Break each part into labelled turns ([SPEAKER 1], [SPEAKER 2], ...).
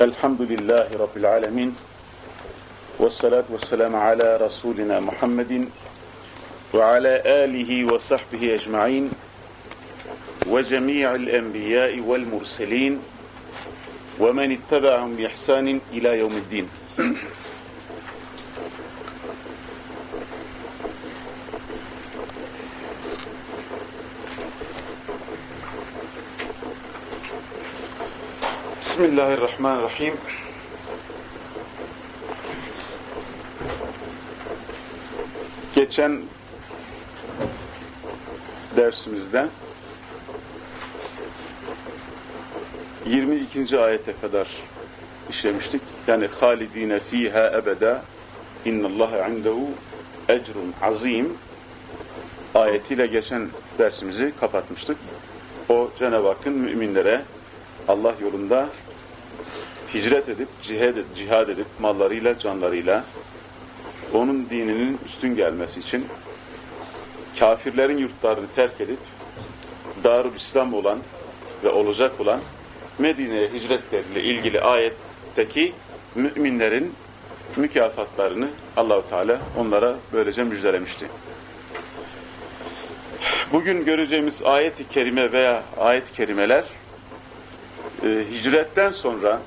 [SPEAKER 1] Elhamdülillahi Rabbil alemin. Ve salatu ve selamu ala Resulina Muhammedin ve ala alihi ve sahbihi ecma'in ve cemi'il enbiyai vel murselin ve men ittaba'hum bi ihsanin ila yevmiddin. Bismillahirrahmanirrahim. Geçen dersimizde 22. ayete kadar işlemiştik. Yani halidine fiha ebeda innallaha indehu ecrun azim ayetiyle geçen dersimizi kapatmıştık. O Cenab-ı Hakk'ın müminlere Allah yolunda hicret edip, cihad, cihad edip, mallarıyla, canlarıyla onun dininin üstün gelmesi için kafirlerin yurtlarını terk edip Darül İslam olan ve olacak olan Medine'ye hicretleriyle ilgili ayetteki müminlerin mükafatlarını Allahu Teala onlara böylece müjdelemişti. Bugün göreceğimiz ayet-i kerime veya ayet-i kerimeler e, hicretten sonra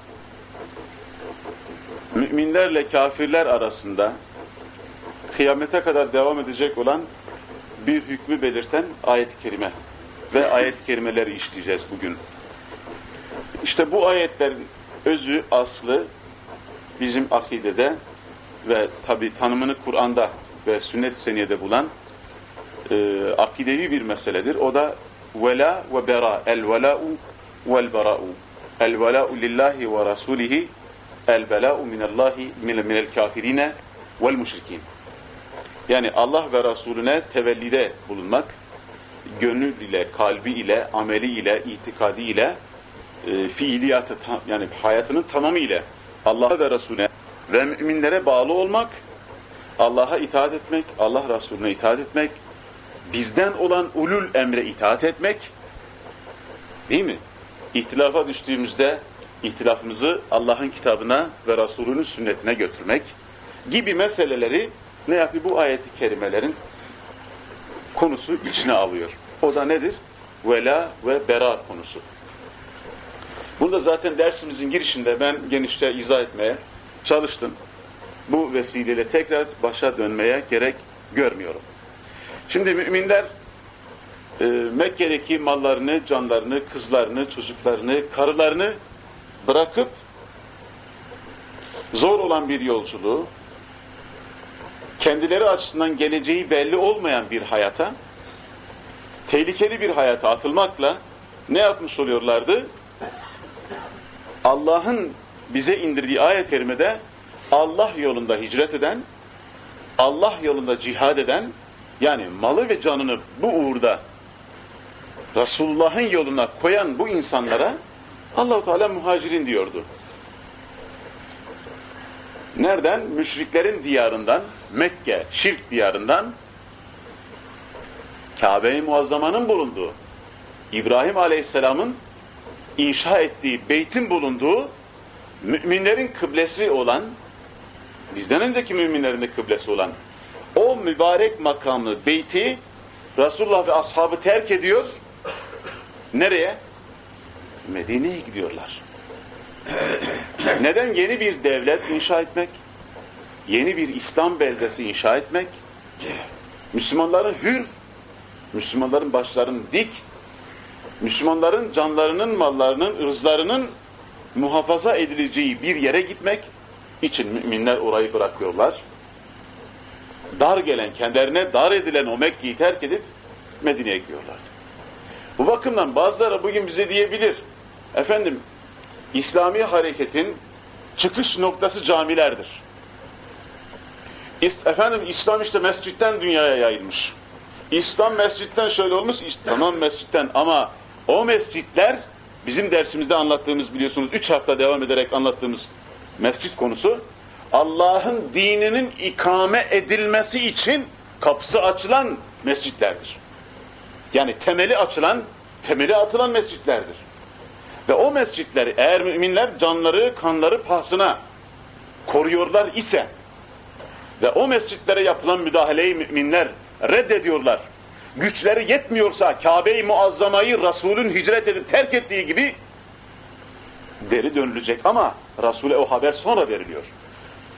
[SPEAKER 1] müminlerle kafirler arasında kıyamete kadar devam edecek olan bir hükmü belirten ayet-i kerime ve ayet-i kerimeleri işleyeceğiz bugün. İşte bu ayetlerin özü, aslı bizim akidede ve tabi tanımını Kur'an'da ve sünnet-i seniyede bulan e, akidevi bir meseledir. O da vela ve bera, el vela'u vel bera'u. El vela'u lillahi ve rasulihi el bela'u minallahi minel kafirine vel müşrikin. Yani Allah ve Resulüne tevellide bulunmak, gönül ile, kalbi ile, ameli ile, itikadi ile, e, fiiliyatı, yani hayatının tamamı ile Allah ve Resulüne ve müminlere bağlı olmak, Allah'a itaat etmek, Allah Resulüne itaat etmek, bizden olan ulul emre itaat etmek, değil mi? İhtilafa düştüğümüzde ihtilafımızı Allah'ın kitabına ve Resulünün sünnetine götürmek gibi meseleleri ne yapıyor? Bu ayeti kerimelerin konusu içine alıyor. O da nedir? Vela ve bera konusu. Bunu da zaten dersimizin girişinde ben genişçe izah etmeye çalıştım. Bu vesileyle tekrar başa dönmeye gerek görmüyorum. Şimdi müminler e, Mekke'deki mallarını, canlarını, kızlarını, çocuklarını, karılarını bırakıp zor olan bir yolculuğu, kendileri açısından geleceği belli olmayan bir hayata, tehlikeli bir hayata atılmakla ne yapmış oluyorlardı? Allah'ın bize indirdiği ayet-i kerimede Allah yolunda hicret eden, Allah yolunda cihad eden, yani malı ve canını bu uğurda Resulullah'ın yoluna koyan bu insanlara Allahu Teala muhacirin diyordu. Nereden? Müşriklerin diyarından, Mekke, şirk diyarından, Kabe-i Muazzama'nın bulunduğu, İbrahim Aleyhisselam'ın inşa ettiği beytin bulunduğu, müminlerin kıblesi olan, bizden önceki müminlerin de kıblesi olan, o mübarek makamı, beyti, Resulullah ve ashabı terk ediyor, nereye? Medine'ye gidiyorlar. Neden? Yeni bir devlet inşa etmek, yeni bir İslam beldesi inşa etmek, Müslümanların hür, Müslümanların başlarının dik, Müslümanların canlarının, mallarının, ırzlarının muhafaza edileceği bir yere gitmek için müminler orayı bırakıyorlar. Dar gelen, kendilerine dar edilen o Mekke'yi terk edip Medine'ye gidiyorlardı. Bu bakımdan bazıları bugün bize diyebilir, efendim İslami hareketin çıkış noktası camilerdir. Efendim İslam işte mescitten dünyaya yayılmış. İslam mescitten şöyle olmuş, tamam mescitten ama o mescitler bizim dersimizde anlattığımız biliyorsunuz üç hafta devam ederek anlattığımız mescit konusu Allah'ın dininin ikame edilmesi için kapısı açılan mescitlerdir. Yani temeli açılan, temeli atılan mescitlerdir. Ve o mescitleri eğer müminler canları, kanları pahasına koruyorlar ise ve o mescitlere yapılan müdahaleyi müminler reddediyorlar. Güçleri yetmiyorsa Kabe-i Muazzama'yı Resul'ün hicret edip terk ettiği gibi deri dönülecek ama Resul'e o haber sonra veriliyor.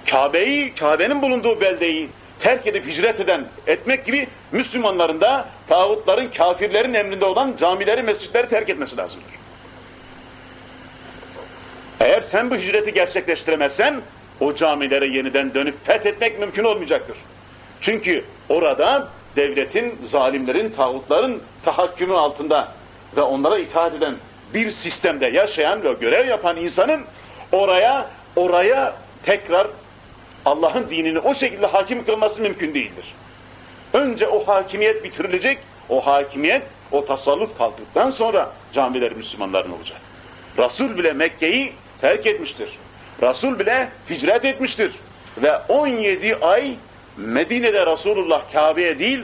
[SPEAKER 1] Kabe'yi, Kabe'nin bulunduğu beldeyi terk edip hicret eden, etmek gibi Müslümanların da tağutların, kafirlerin emrinde olan camileri, mescitleri terk etmesi lazımdır. Eğer sen bu hicreti gerçekleştiremezsen o camilere yeniden dönüp fethetmek mümkün olmayacaktır. Çünkü orada devletin, zalimlerin, tağutların tahakkümü altında ve onlara itaat eden bir sistemde yaşayan ve görev yapan insanın oraya oraya tekrar Allah'ın dinini o şekilde hakim kılması mümkün değildir. Önce o hakimiyet bitirilecek, o hakimiyet, o tasallut kalktıktan sonra camiler Müslümanların olacak. Resul bile Mekke'yi terk etmiştir. Resul bile hicret etmiştir. Ve 17 ay Medine'de Resulullah Kabe'ye değil,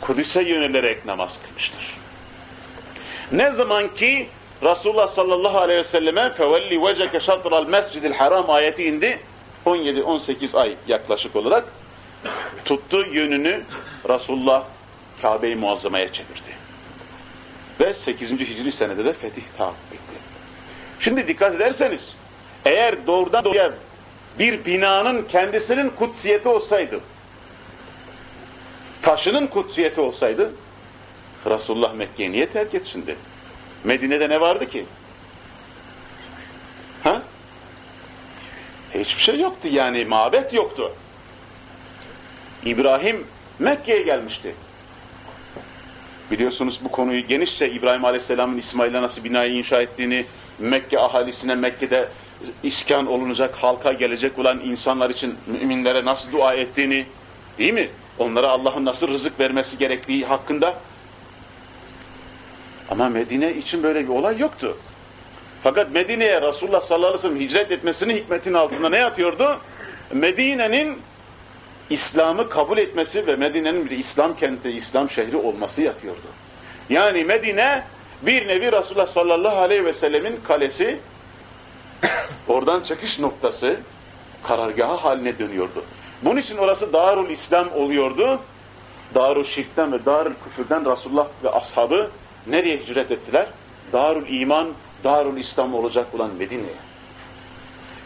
[SPEAKER 1] Kudüs'e yönelerek namaz kılmıştır. Ne zaman ki Resulullah sallallahu aleyhi ve selleme fevelli veceke şatral mescidil haram ayeti indi, 17-18 ay yaklaşık olarak tuttu yönünü Resulullah Kabe-i Muazzama'ya çevirdi. Ve 8. Hicri senede de fetih tahakkuk. Şimdi dikkat ederseniz eğer doğrudan doğruya bir binanın kendisinin kutsiyeti olsaydı taşının kutsiyeti olsaydı Resulullah Mekke'yi niye terk etsin dedi. Medine'de ne vardı ki? Ha? Hiçbir şey yoktu yani mabet yoktu. İbrahim Mekke'ye gelmişti. Biliyorsunuz bu konuyu genişçe İbrahim Aleyhisselam'ın İsmail'e nasıl binayı inşa ettiğini, Mekke ahalisine Mekke'de iskan olunacak, halka gelecek olan insanlar için müminlere nasıl dua ettiğini, değil mi? Onlara Allah'ın nasıl rızık vermesi gerektiği hakkında. Ama Medine için böyle bir olay yoktu. Fakat Medine'ye Resulullah sallallahu aleyhi ve sellem hicret etmesinin hikmetin altında ne yatıyordu? Medine'nin İslam'ı kabul etmesi ve Medine'nin bir İslam kenti, İslam şehri olması yatıyordu. Yani Medine bir nevi Resulullah sallallahu aleyhi ve sellemin kalesi, oradan çıkış noktası, karargahı haline dönüyordu. Bunun için orası Darul İslam oluyordu. Darul Şirk'ten ve Darul Küfür'den Resulullah ve ashabı nereye hicret ettiler? Darul İman, Darul İslam olacak olan Medine'ye.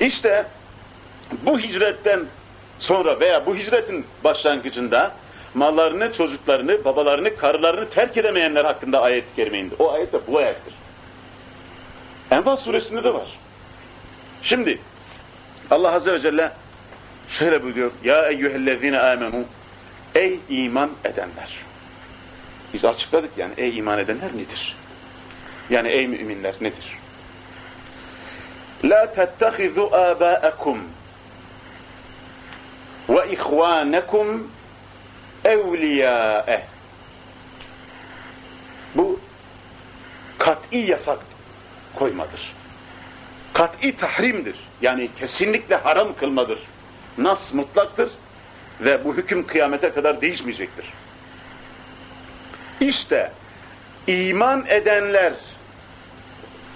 [SPEAKER 1] İşte bu hicretten sonra veya bu hicretin başlangıcında mallarını, çocuklarını, babalarını, karılarını terk edemeyenler hakkında ayet-i. O ayet de bu ayettir. Enfal suresinde de var. Şimdi Allah Azze ve Celle şöyle buyuruyor. Ya eyyühellezine amenu Ey iman edenler. Biz açıkladık yani ey iman edenler nedir? Yani ey müminler nedir? La tettehizu âbâekum ve ihvânekum evliyâe. Bu kat'i yasak koymadır. Kat'i tahrimdir. Yani kesinlikle haram kılmadır. Nas mutlaktır ve bu hüküm kıyamete kadar değişmeyecektir. İşte iman edenler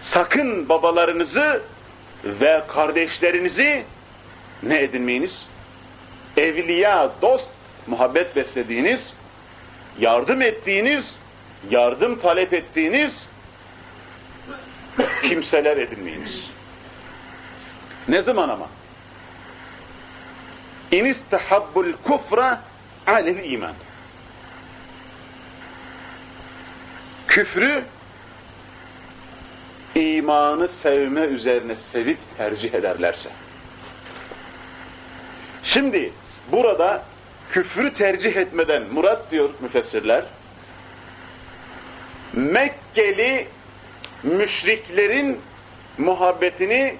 [SPEAKER 1] sakın babalarınızı ve kardeşlerinizi ne edinmeyiniz? Evliya, dost, muhabbet beslediğiniz, yardım ettiğiniz, yardım talep ettiğiniz kimseler edinmeyiniz. Ne zaman ama? İnistahabbul kufra alel iman. Küfrü imanı sevme üzerine sevip tercih ederlerse. Şimdi burada küfrü tercih etmeden murat diyor müfessirler, Mekkeli müşriklerin muhabbetini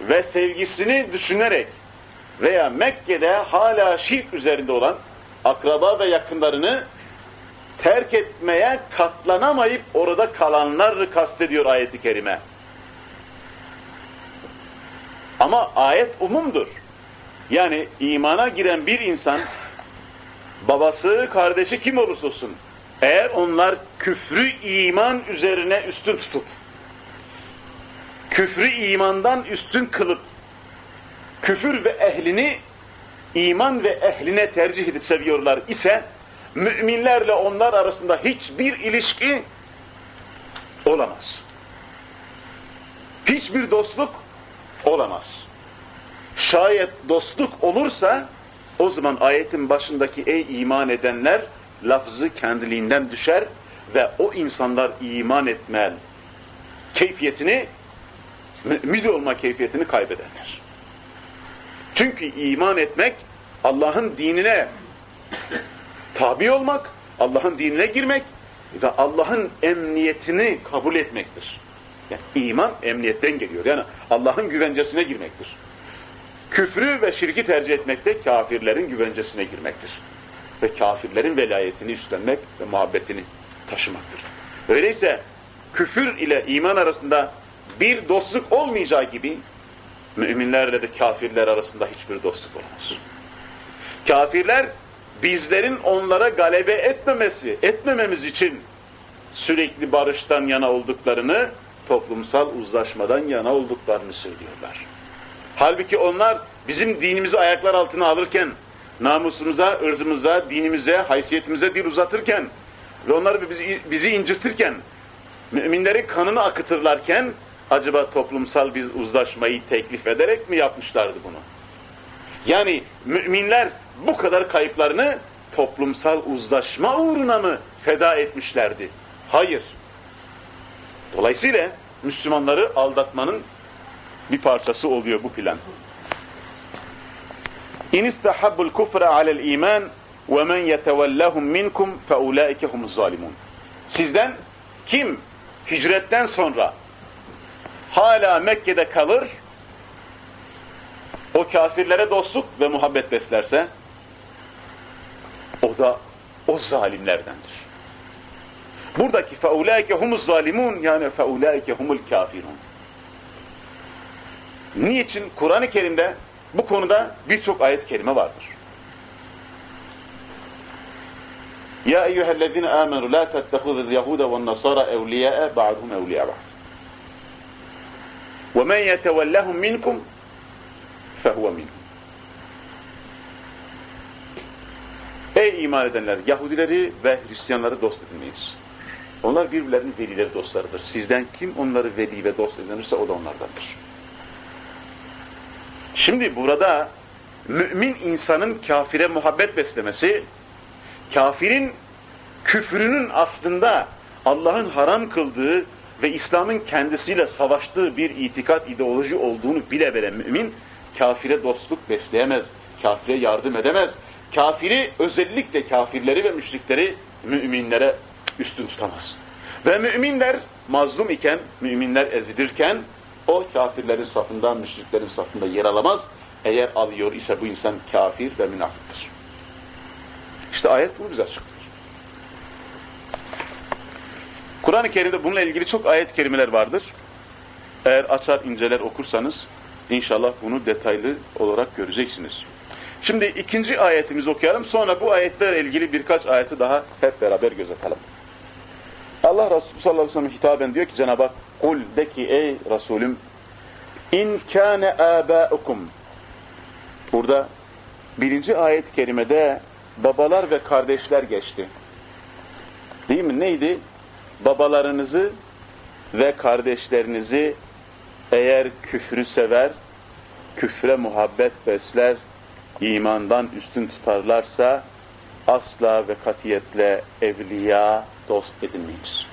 [SPEAKER 1] ve sevgisini düşünerek veya Mekke'de hala şirk üzerinde olan akraba ve yakınlarını terk etmeye katlanamayıp orada kalanları kastediyor ayeti kerime. Ama ayet umumdur. Yani imana giren bir insan babası, kardeşi kim olursa olsun eğer onlar küfrü iman üzerine üstün tutup küfrü imandan üstün kılıp küfür ve ehlini iman ve ehline tercih edip seviyorlar ise müminlerle onlar arasında hiçbir ilişki olamaz. Hiçbir dostluk olamaz. Şayet dostluk olursa o zaman ayetin başındaki ey iman edenler lafzı kendiliğinden düşer ve o insanlar iman etme keyfiyetini mümin olma keyfiyetini kaybederler. Çünkü iman etmek Allah'ın dinine tabi olmak, Allah'ın dinine girmek ve Allah'ın emniyetini kabul etmektir. Yani iman emniyetten geliyor. Yani Allah'ın güvencesine girmektir. Küfrü ve şirki tercih etmek de kafirlerin güvencesine girmektir. Ve kafirlerin velayetini üstlenmek ve muhabbetini taşımaktır. Öyleyse küfür ile iman arasında bir dostluk olmayacağı gibi müminlerle de kafirler arasında hiçbir dostluk olmaz. Kafirler bizlerin onlara galebe etmemesi, etmememiz için sürekli barıştan yana olduklarını, toplumsal uzlaşmadan yana olduklarını söylüyorlar. Halbuki onlar bizim dinimizi ayaklar altına alırken, namusumuza, ırzımıza, dinimize, haysiyetimize dil uzatırken ve onlar bizi, bizi incirtirken, müminlerin kanını akıtırlarken, acaba toplumsal bir uzlaşmayı teklif ederek mi yapmışlardı bunu? Yani müminler bu kadar kayıplarını toplumsal uzlaşma uğruna mı feda etmişlerdi? Hayır. Dolayısıyla Müslümanları aldatmanın bir parçası oluyor bu plan. Kufra alel iman ve men yetevellahum minkum fe ulaike humuz zalimun. Sizden kim hicretten sonra hala Mekke'de kalır o kafirlere dostluk ve muhabbet beslerse o da o zalimlerdendir. Buradaki feulaike humuz zalimun yani feulaike humul kafirun. Niçin? Kur'an-ı Kerim'de bu konuda birçok ayet-i kerime vardır. Ya eyyühellezine amenu la tettehudul yahuda ve nasara evliyae ba'duhum evliya ba'd. Ve men yetevellahum minkum fehuve minkum. Ey iman edenler! Yahudileri ve Hristiyanları dost edinmeyiz. Onlar birbirlerinin velileri dostlarıdır. Sizden kim onları veli ve dost edinirse o da onlardandır. Şimdi burada mümin insanın kafire muhabbet beslemesi, kafirin küfrünün aslında Allah'ın haram kıldığı ve İslam'ın kendisiyle savaştığı bir itikat ideoloji olduğunu bile veren mümin, kafire dostluk besleyemez, kafire yardım edemez. Kafiri özellikle kafirleri ve müşrikleri müminlere üstün tutamaz. Ve müminler mazlum iken, müminler ezilirken o kafirlerin safında, müşriklerin safında yer alamaz. Eğer alıyor ise bu insan kafir ve münafıktır. İşte ayet bunu bize açıklıyor. Kur'an-ı Kerim'de bununla ilgili çok ayet kelimeler vardır. Eğer açar inceler okursanız inşallah bunu detaylı olarak göreceksiniz. Şimdi ikinci ayetimizi okuyalım. Sonra bu ayetlerle ilgili birkaç ayeti daha hep beraber gözetelim. Allah Resulü sallallahu aleyhi ve sellem hitaben diyor ki Cenab-ı Hak kul de ki ey Resulüm in kâne âbâukum burada birinci ayet-i kerimede babalar ve kardeşler geçti. Değil mi? Neydi? Babalarınızı ve kardeşlerinizi eğer küfrü sever, küfre muhabbet besler, imandan üstün tutarlarsa asla ve katiyetle evliya dost edinmeyiniz.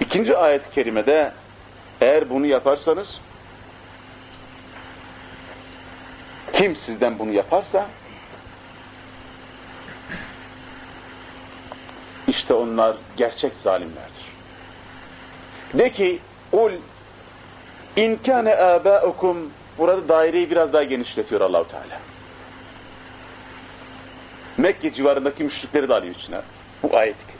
[SPEAKER 1] İkinci ayet-i kerimede eğer bunu yaparsanız kim sizden bunu yaparsa işte onlar gerçek zalimlerdir. De ki ul in kâne âbâukum burada daireyi biraz daha genişletiyor Allahu Teala. Mekke civarındaki müşrikleri de alıyor içine. Bu ayet-i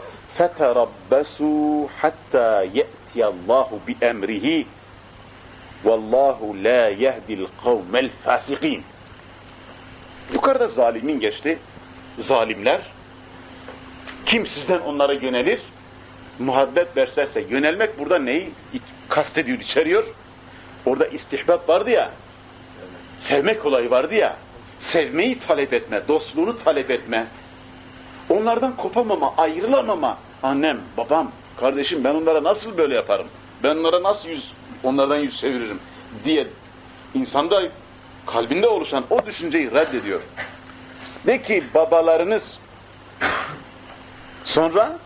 [SPEAKER 1] فَتَرَبَّسُوا حَتَّى يَأْتِيَ اللّٰهُ بِأَمْرِهِ وَاللّٰهُ لَا يَهْدِ الْقَوْمَ الْفَاسِقِينَ Yukarıda zalimin geçti. Zalimler. Kim sizden onlara yönelir? Muhabbet beslerse. Yönelmek burada neyi kastediyor, içeriyor? Orada istihbab vardı ya. Sevmek olayı vardı ya. Sevmeyi talep etme, dostluğunu talep etme. Onlardan kopamama, ayrılamama. Annem, babam, kardeşim ben onlara nasıl böyle yaparım? Ben onlara nasıl yüz, onlardan yüz çeviririm diye insanda kalbinde oluşan o düşünceyi reddediyor. De ki babalarınız sonra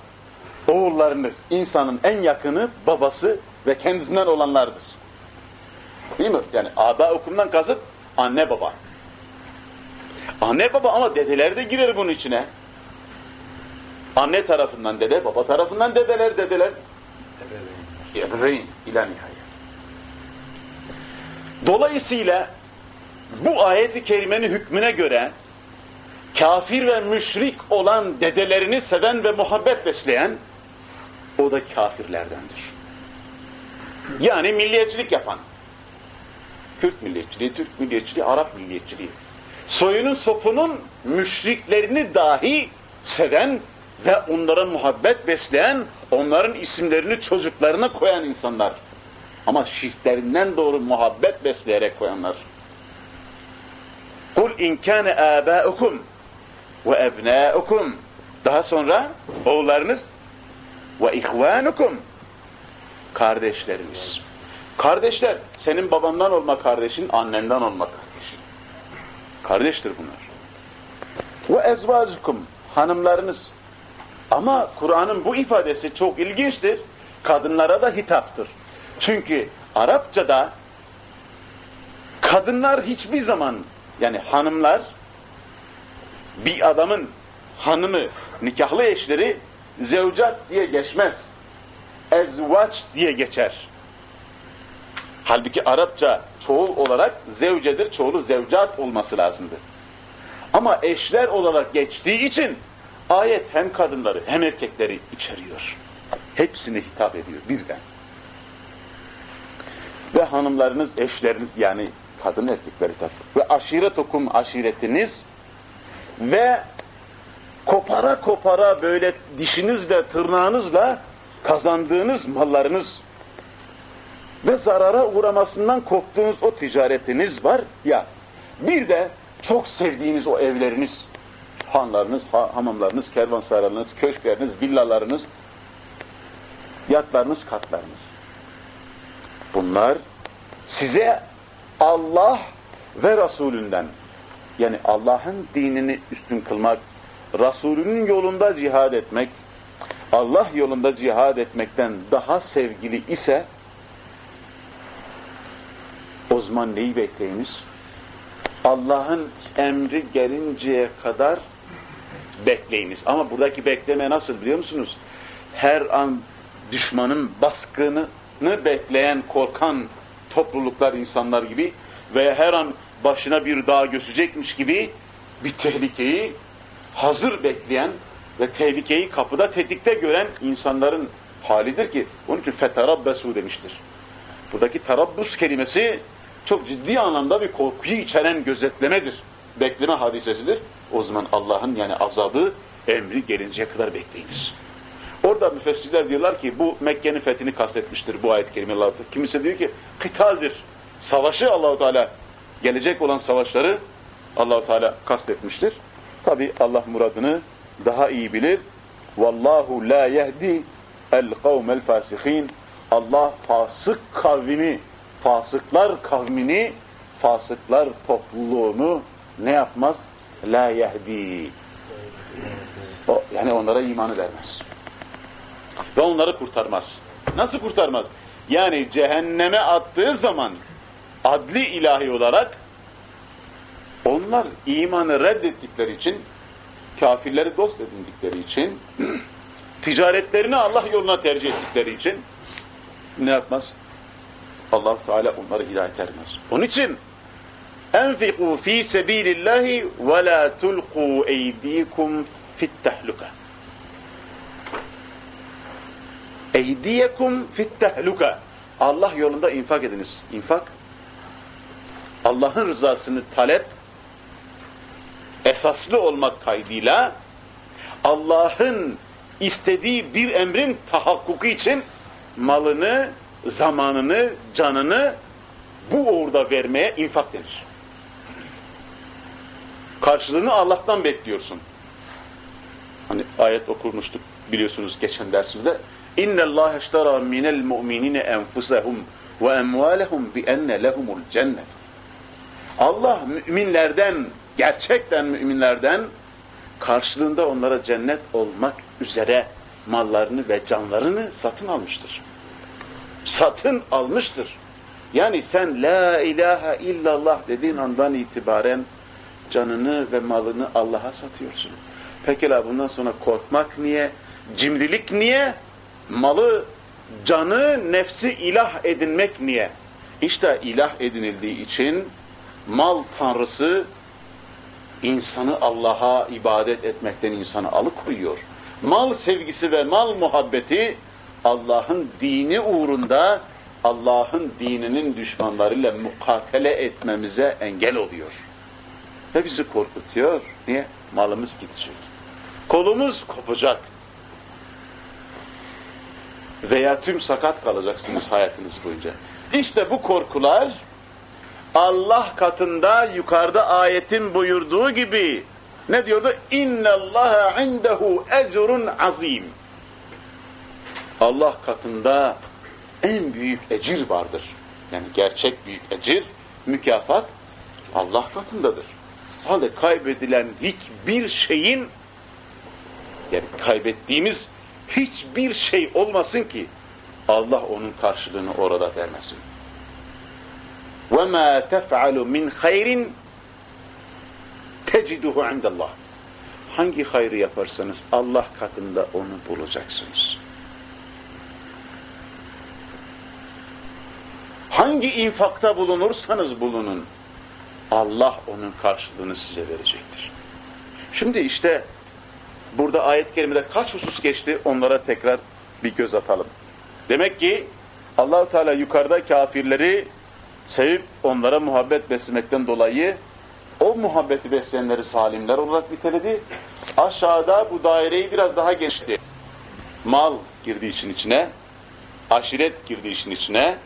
[SPEAKER 1] oğullarınız insanın en yakını babası ve kendisinden olanlardır. Değil mi? Yani aba okumdan kasıt anne baba. Anne baba ama dedeler de girer bunun içine. Anne tarafından dede, baba tarafından dedeler, dedeler. Ebeveyn ila nihayet. Dolayısıyla bu ayeti kerimenin hükmüne göre kafir ve müşrik olan dedelerini seven ve muhabbet besleyen o da kafirlerdendir. Yani milliyetçilik yapan. Kürt milliyetçiliği, Türk milliyetçiliği, Arap milliyetçiliği. Soyunun sopunun müşriklerini dahi seven ve onlara muhabbet besleyen, onların isimlerini çocuklarına koyan insanlar. Ama şirklerinden doğru muhabbet besleyerek koyanlar. Kul in kana abaukum ve ebnaukum. Daha sonra oğullarınız ve ihvanukum. Kardeşleriniz. Kardeşler, senin babandan olma kardeşin, annenden olma kardeşin. Kardeştir bunlar. Ve ezvacukum, hanımlarınız. Ama Kur'an'ın bu ifadesi çok ilginçtir. Kadınlara da hitaptır. Çünkü Arapçada kadınlar hiçbir zaman yani hanımlar bir adamın hanımı, nikahlı eşleri zevcat diye geçmez. Ezvaç diye geçer. Halbuki Arapça çoğul olarak zevcedir, çoğulu zevcat olması lazımdır. Ama eşler olarak geçtiği için ayet hem kadınları hem erkekleri içeriyor. Hepsine hitap ediyor birden. Ve hanımlarınız, eşleriniz yani kadın erkekleri tabi. Ve aşiret okum aşiretiniz ve kopara kopara böyle dişinizle, tırnağınızla kazandığınız mallarınız ve zarara uğramasından korktuğunuz o ticaretiniz var ya bir de çok sevdiğiniz o evleriniz, hanlarınız, ha hamamlarınız, kervansaraylarınız, köşkleriniz, villalarınız, yatlarınız, katlarınız. Bunlar size Allah ve Resulünden yani Allah'ın dinini üstün kılmak, Resulünün yolunda cihad etmek, Allah yolunda cihad etmekten daha sevgili ise o zaman neyi bekleyiniz? Allah'ın emri gelinceye kadar bekleyiniz. Ama buradaki bekleme nasıl biliyor musunuz? Her an düşmanın baskını bekleyen, korkan topluluklar, insanlar gibi veya her an başına bir dağ göçecekmiş gibi bir tehlikeyi hazır bekleyen ve tehlikeyi kapıda tetikte gören insanların halidir ki onun için feterabbesu demiştir. Buradaki tarabbus kelimesi çok ciddi anlamda bir korkuyu içeren gözetlemedir. Bekleme hadisesidir. O zaman Allah'ın yani azabı emri gelinceye kadar bekleyiniz. Orada müfessirler diyorlar ki bu Mekke'nin fethini kastetmiştir bu ayet-i kerime Allah'ta. Kimisi diyor ki kıtaldir. Savaşı Allahu Teala gelecek olan savaşları Allahu Teala kastetmiştir. Tabi Allah muradını daha iyi bilir. Vallahu la yehdi el kavmel fasihin. Allah fasık kavmini, fasıklar kavmini, fasıklar topluluğunu ne yapmaz? La yehdi. O, yani onlara imanı vermez. Ve onları kurtarmaz. Nasıl kurtarmaz? Yani cehenneme attığı zaman adli ilahi olarak onlar imanı reddettikleri için kafirleri dost edindikleri için ticaretlerini Allah yoluna tercih ettikleri için ne yapmaz? allah Teala onları hidayet ermez. Onun için enfiku fi sebilillahi ve la tulqu eydikum fit tehluka. Eydiyekum fit tehluka. Allah yolunda infak ediniz. İnfak Allah'ın rızasını talep esaslı olmak kaydıyla Allah'ın istediği bir emrin tahakkuku için malını, zamanını, canını bu uğurda vermeye infak denir. Karşılığını Allah'tan bekliyorsun. Hani ayet okurmuştuk biliyorsunuz geçen dersimizde. İştara minel mu'minine enfusahum ve emvalehum bi enne lehumul cennet. Allah müminlerden, gerçekten müminlerden karşılığında onlara cennet olmak üzere mallarını ve canlarını satın almıştır. Satın almıştır. Yani sen la ilahe illallah dediğin andan itibaren canını ve malını Allah'a satıyorsun. Pekala bundan sonra korkmak niye? Cimrilik niye? Malı, canı, nefsi ilah edinmek niye? İşte ilah edinildiği için mal tanrısı insanı Allah'a ibadet etmekten insanı alıkoyuyor. Mal sevgisi ve mal muhabbeti Allah'ın dini uğrunda Allah'ın dininin düşmanlarıyla mukatele etmemize engel oluyor. Ve bizi korkutuyor. Niye? Malımız gidecek. Kolumuz kopacak. Veya tüm sakat kalacaksınız hayatınız boyunca. İşte bu korkular Allah katında yukarıda ayetin buyurduğu gibi ne diyordu? İnne Allaha indehu ecrun azim. Allah katında en büyük ecir vardır. Yani gerçek büyük ecir, mükafat Allah katındadır. Halde kaybedilen hiçbir şeyin yani kaybettiğimiz hiçbir şey olmasın ki Allah onun karşılığını orada vermesin. وَمَا تَفْعَلُ مِنْ خَيْرٍ تَجِدُهُ عِنْدَ اللّٰهِ Hangi hayrı yaparsanız Allah katında onu bulacaksınız. Hangi infakta bulunursanız bulunun, Allah onun karşılığını size verecektir. Şimdi işte burada ayet-i kerimede kaç husus geçti onlara tekrar bir göz atalım. Demek ki allah Teala yukarıda kafirleri sevip onlara muhabbet beslemekten dolayı o muhabbeti besleyenleri salimler olarak niteledi. Aşağıda bu daireyi biraz daha geçti. Mal girdi işin içine, aşiret girdi işin içine,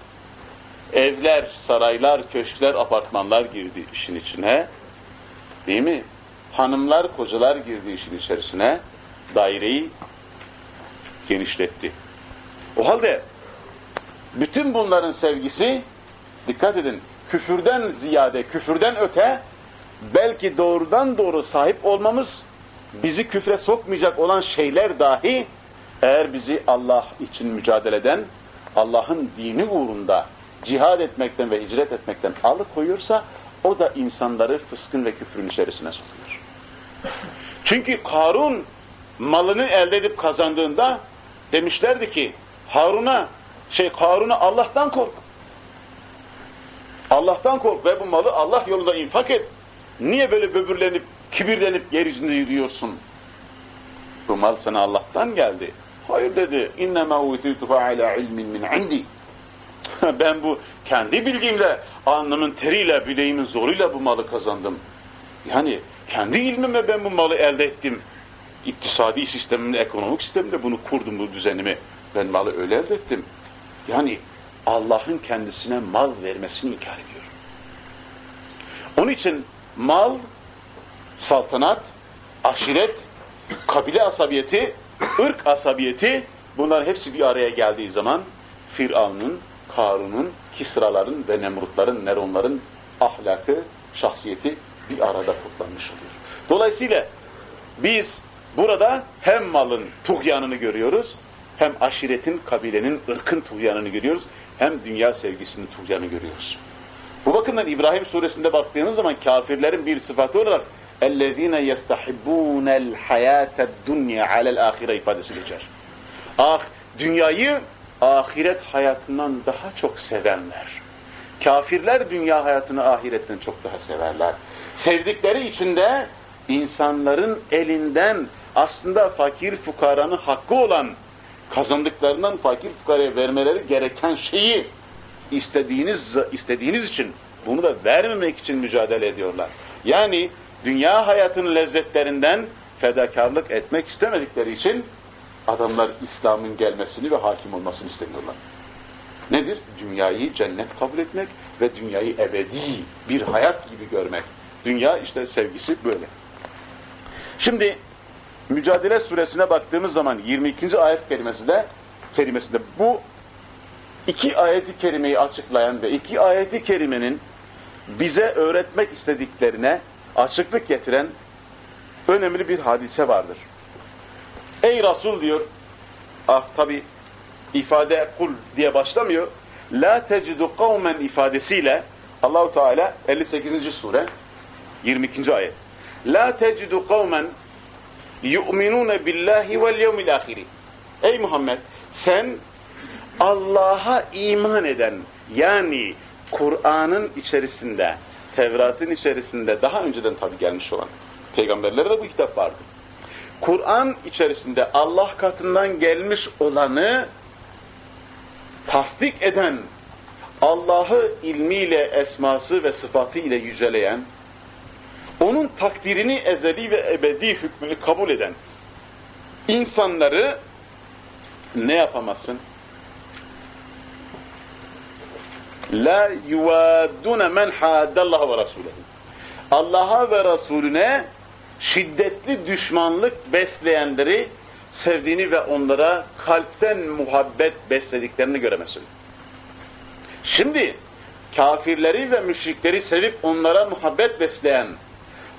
[SPEAKER 1] evler, saraylar, köşkler, apartmanlar girdi işin içine. Değil mi? Hanımlar, kocalar girdi işin içerisine. Daireyi genişletti. O halde bütün bunların sevgisi dikkat edin küfürden ziyade, küfürden öte belki doğrudan doğru sahip olmamız bizi küfre sokmayacak olan şeyler dahi eğer bizi Allah için mücadeleden Allah'ın dini uğrunda cihad etmekten ve hicret etmekten alıkoyuyorsa o da insanları fıskın ve küfrün içerisine sokuyor. Çünkü Karun malını elde edip kazandığında demişlerdi ki Harun'a şey Karun'a Allah'tan kork. Allah'tan kork ve bu malı Allah yolunda infak et. Niye böyle böbürlenip, kibirlenip yeryüzünde yürüyorsun? Bu mal sana Allah'tan geldi. Hayır dedi. İnnemâ utîtuhu alâ ilmin min indi. ben bu kendi bilgimle, alnımın teriyle, bileğimin zoruyla bu malı kazandım. Yani kendi ilmime ben bu malı elde ettim. İktisadi sistemimde, ekonomik sistemimde bunu kurdum, bu düzenimi. Ben malı öyle elde ettim. Yani Allah'ın kendisine mal vermesini inkar ediyor. Onun için mal, saltanat, aşiret, kabile asabiyeti, ırk asabiyeti bunlar hepsi bir araya geldiği zaman Firavun'un, Karun'un, Kisraların ve Nemrutların, Neronların ahlakı, şahsiyeti bir arada toplanmış oluyor. Dolayısıyla biz burada hem malın tuğyanını görüyoruz, hem aşiretin, kabilenin, ırkın tuğyanını görüyoruz, hem dünya sevgisinin tuğyanı görüyoruz. Bu bakımdan İbrahim suresinde baktığımız zaman kafirlerin bir sıfatı olarak اَلَّذ۪ينَ يَسْتَحِبُّونَ الْحَيَاةَ الدُّنْيَا عَلَى الْآخِرَ ifadesi geçer. Ah, dünyayı ahiret hayatından daha çok sevenler. Kafirler dünya hayatını ahiretten çok daha severler. Sevdikleri için de insanların elinden aslında fakir fukaranın hakkı olan kazandıklarından fakir fukaraya vermeleri gereken şeyi istediğiniz istediğiniz için bunu da vermemek için mücadele ediyorlar. Yani dünya hayatının lezzetlerinden fedakarlık etmek istemedikleri için adamlar İslam'ın gelmesini ve hakim olmasını istemiyorlar. Nedir? Dünyayı cennet kabul etmek ve dünyayı ebedi bir hayat gibi görmek. Dünya işte sevgisi böyle. Şimdi Mücadele suresine baktığımız zaman 22. ayet kelimesinde kelimesinde bu iki ayeti kerimeyi açıklayan ve iki ayeti kerimenin bize öğretmek istediklerine açıklık getiren önemli bir hadise vardır. Ey Resul diyor, ah tabi ifade kul diye başlamıyor. La tecidu kavmen ifadesiyle Allahu Teala 58. sure 22. ayet. La tecidu kavmen yu'minune billahi vel yevmil ahiri. Ey Muhammed sen Allah'a iman eden yani Kur'an'ın içerisinde, Tevrat'ın içerisinde daha önceden tabi gelmiş olan peygamberlere de bu kitap vardı. Kur'an içerisinde Allah katından gelmiş olanı tasdik eden, Allah'ı ilmiyle, esması ve sıfatı ile yüceleyen, onun takdirini ezeli ve ebedi hükmünü kabul eden insanları ne yapamazsın? La yuvaddune men haddallaha ve rasulehu. Allah'a ve Resulüne şiddetli düşmanlık besleyenleri sevdiğini ve onlara kalpten muhabbet beslediklerini göremezsin. Şimdi kafirleri ve müşrikleri sevip onlara muhabbet besleyen,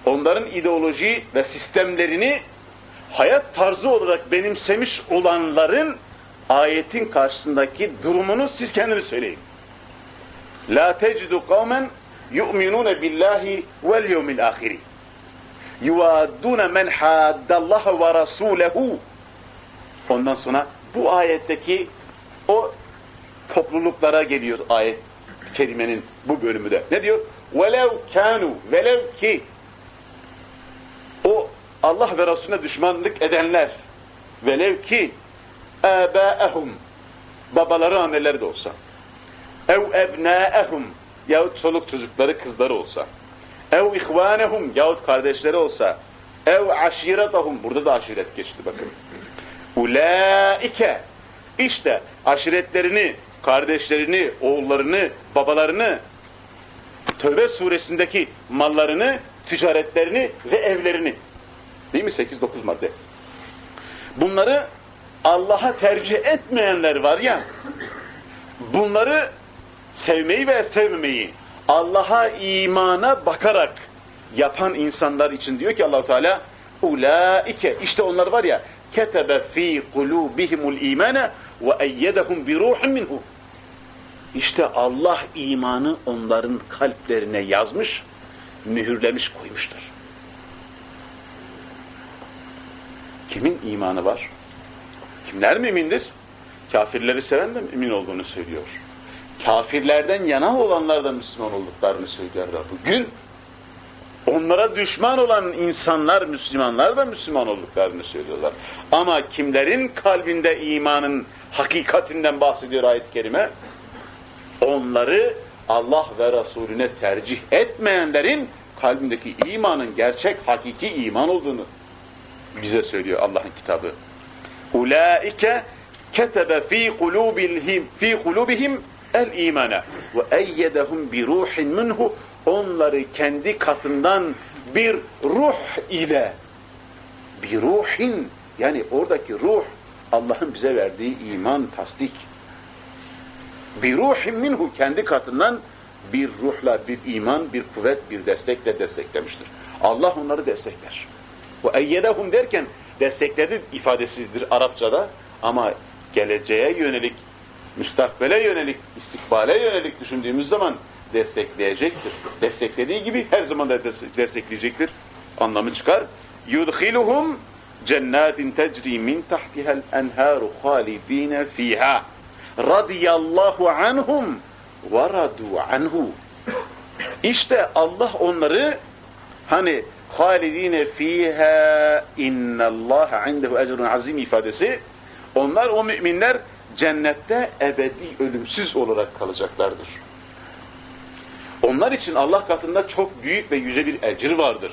[SPEAKER 1] onların ideoloji ve sistemlerini hayat tarzı olarak benimsemiş olanların ayetin karşısındaki durumunu siz kendiniz söyleyin. La tecidu kavmen yu'minune billahi vel yevmil ahiri. Yuvaddune men haddallaha ve rasulehu. Ondan sonra bu ayetteki o topluluklara geliyor ayet kelimenin bu bölümü de. Ne diyor? Velev kanu, velev ki o Allah ve Resulüne düşmanlık edenler velev ki âbâehum babaları anneleri de olsa ev ebnâehum yahut çoluk çocukları kızları olsa ev ihvanehum yahut kardeşleri olsa ev aşiretahum burada da aşiret geçti bakın. Ulaike işte aşiretlerini kardeşlerini, oğullarını, babalarını Tövbe suresindeki mallarını, ticaretlerini ve evlerini. Değil mi? 8-9 madde. Bunları Allah'a tercih etmeyenler var ya bunları sevmeyi ve sevmemeyi Allah'a imana bakarak yapan insanlar için diyor ki Allahu Teala ulaike işte onlar var ya ketebe fi kulubihimul imane ve eyyedehum bi ruhin minhu işte Allah imanı onların kalplerine yazmış, mühürlemiş koymuştur. Kimin imanı var? Kimler mümindir? Kafirleri seven de mümin olduğunu söylüyor. Kafirlerden yana olanlar da Müslüman olduklarını söylüyorlar. Bugün onlara düşman olan insanlar, Müslümanlar da Müslüman olduklarını söylüyorlar. Ama kimlerin kalbinde imanın hakikatinden bahsediyor ayet-i kerime? Onları Allah ve Resulüne tercih etmeyenlerin kalbindeki imanın gerçek, hakiki iman olduğunu bize söylüyor Allah'ın kitabı. Ulaike ketebe fi kulubihim fi kulubihim el imana ve eyyedehum bi ruhin minhu onları kendi katından bir ruh ile bir ruhin yani oradaki ruh Allah'ın bize verdiği iman tasdik bir ruhin minhu kendi katından bir ruhla, bir iman, bir kuvvet, bir destekle desteklemiştir. Allah onları destekler. Bu eyyedehum derken destekledi ifadesidir Arapçada ama geleceğe yönelik, müstakbele yönelik, istikbale yönelik düşündüğümüz zaman destekleyecektir. Desteklediği gibi her zaman da destekleyecektir. Anlamı çıkar. Yudhiluhum cennetin tecri min tahtiha'l enharu halidine fiha. radiyallahu anhum ve radu anhu. İşte Allah onları hani halidine fiha innallaha indehu ecrun azim ifadesi onlar o müminler cennette ebedi ölümsüz olarak kalacaklardır. Onlar için Allah katında çok büyük ve yüce bir ecir vardır.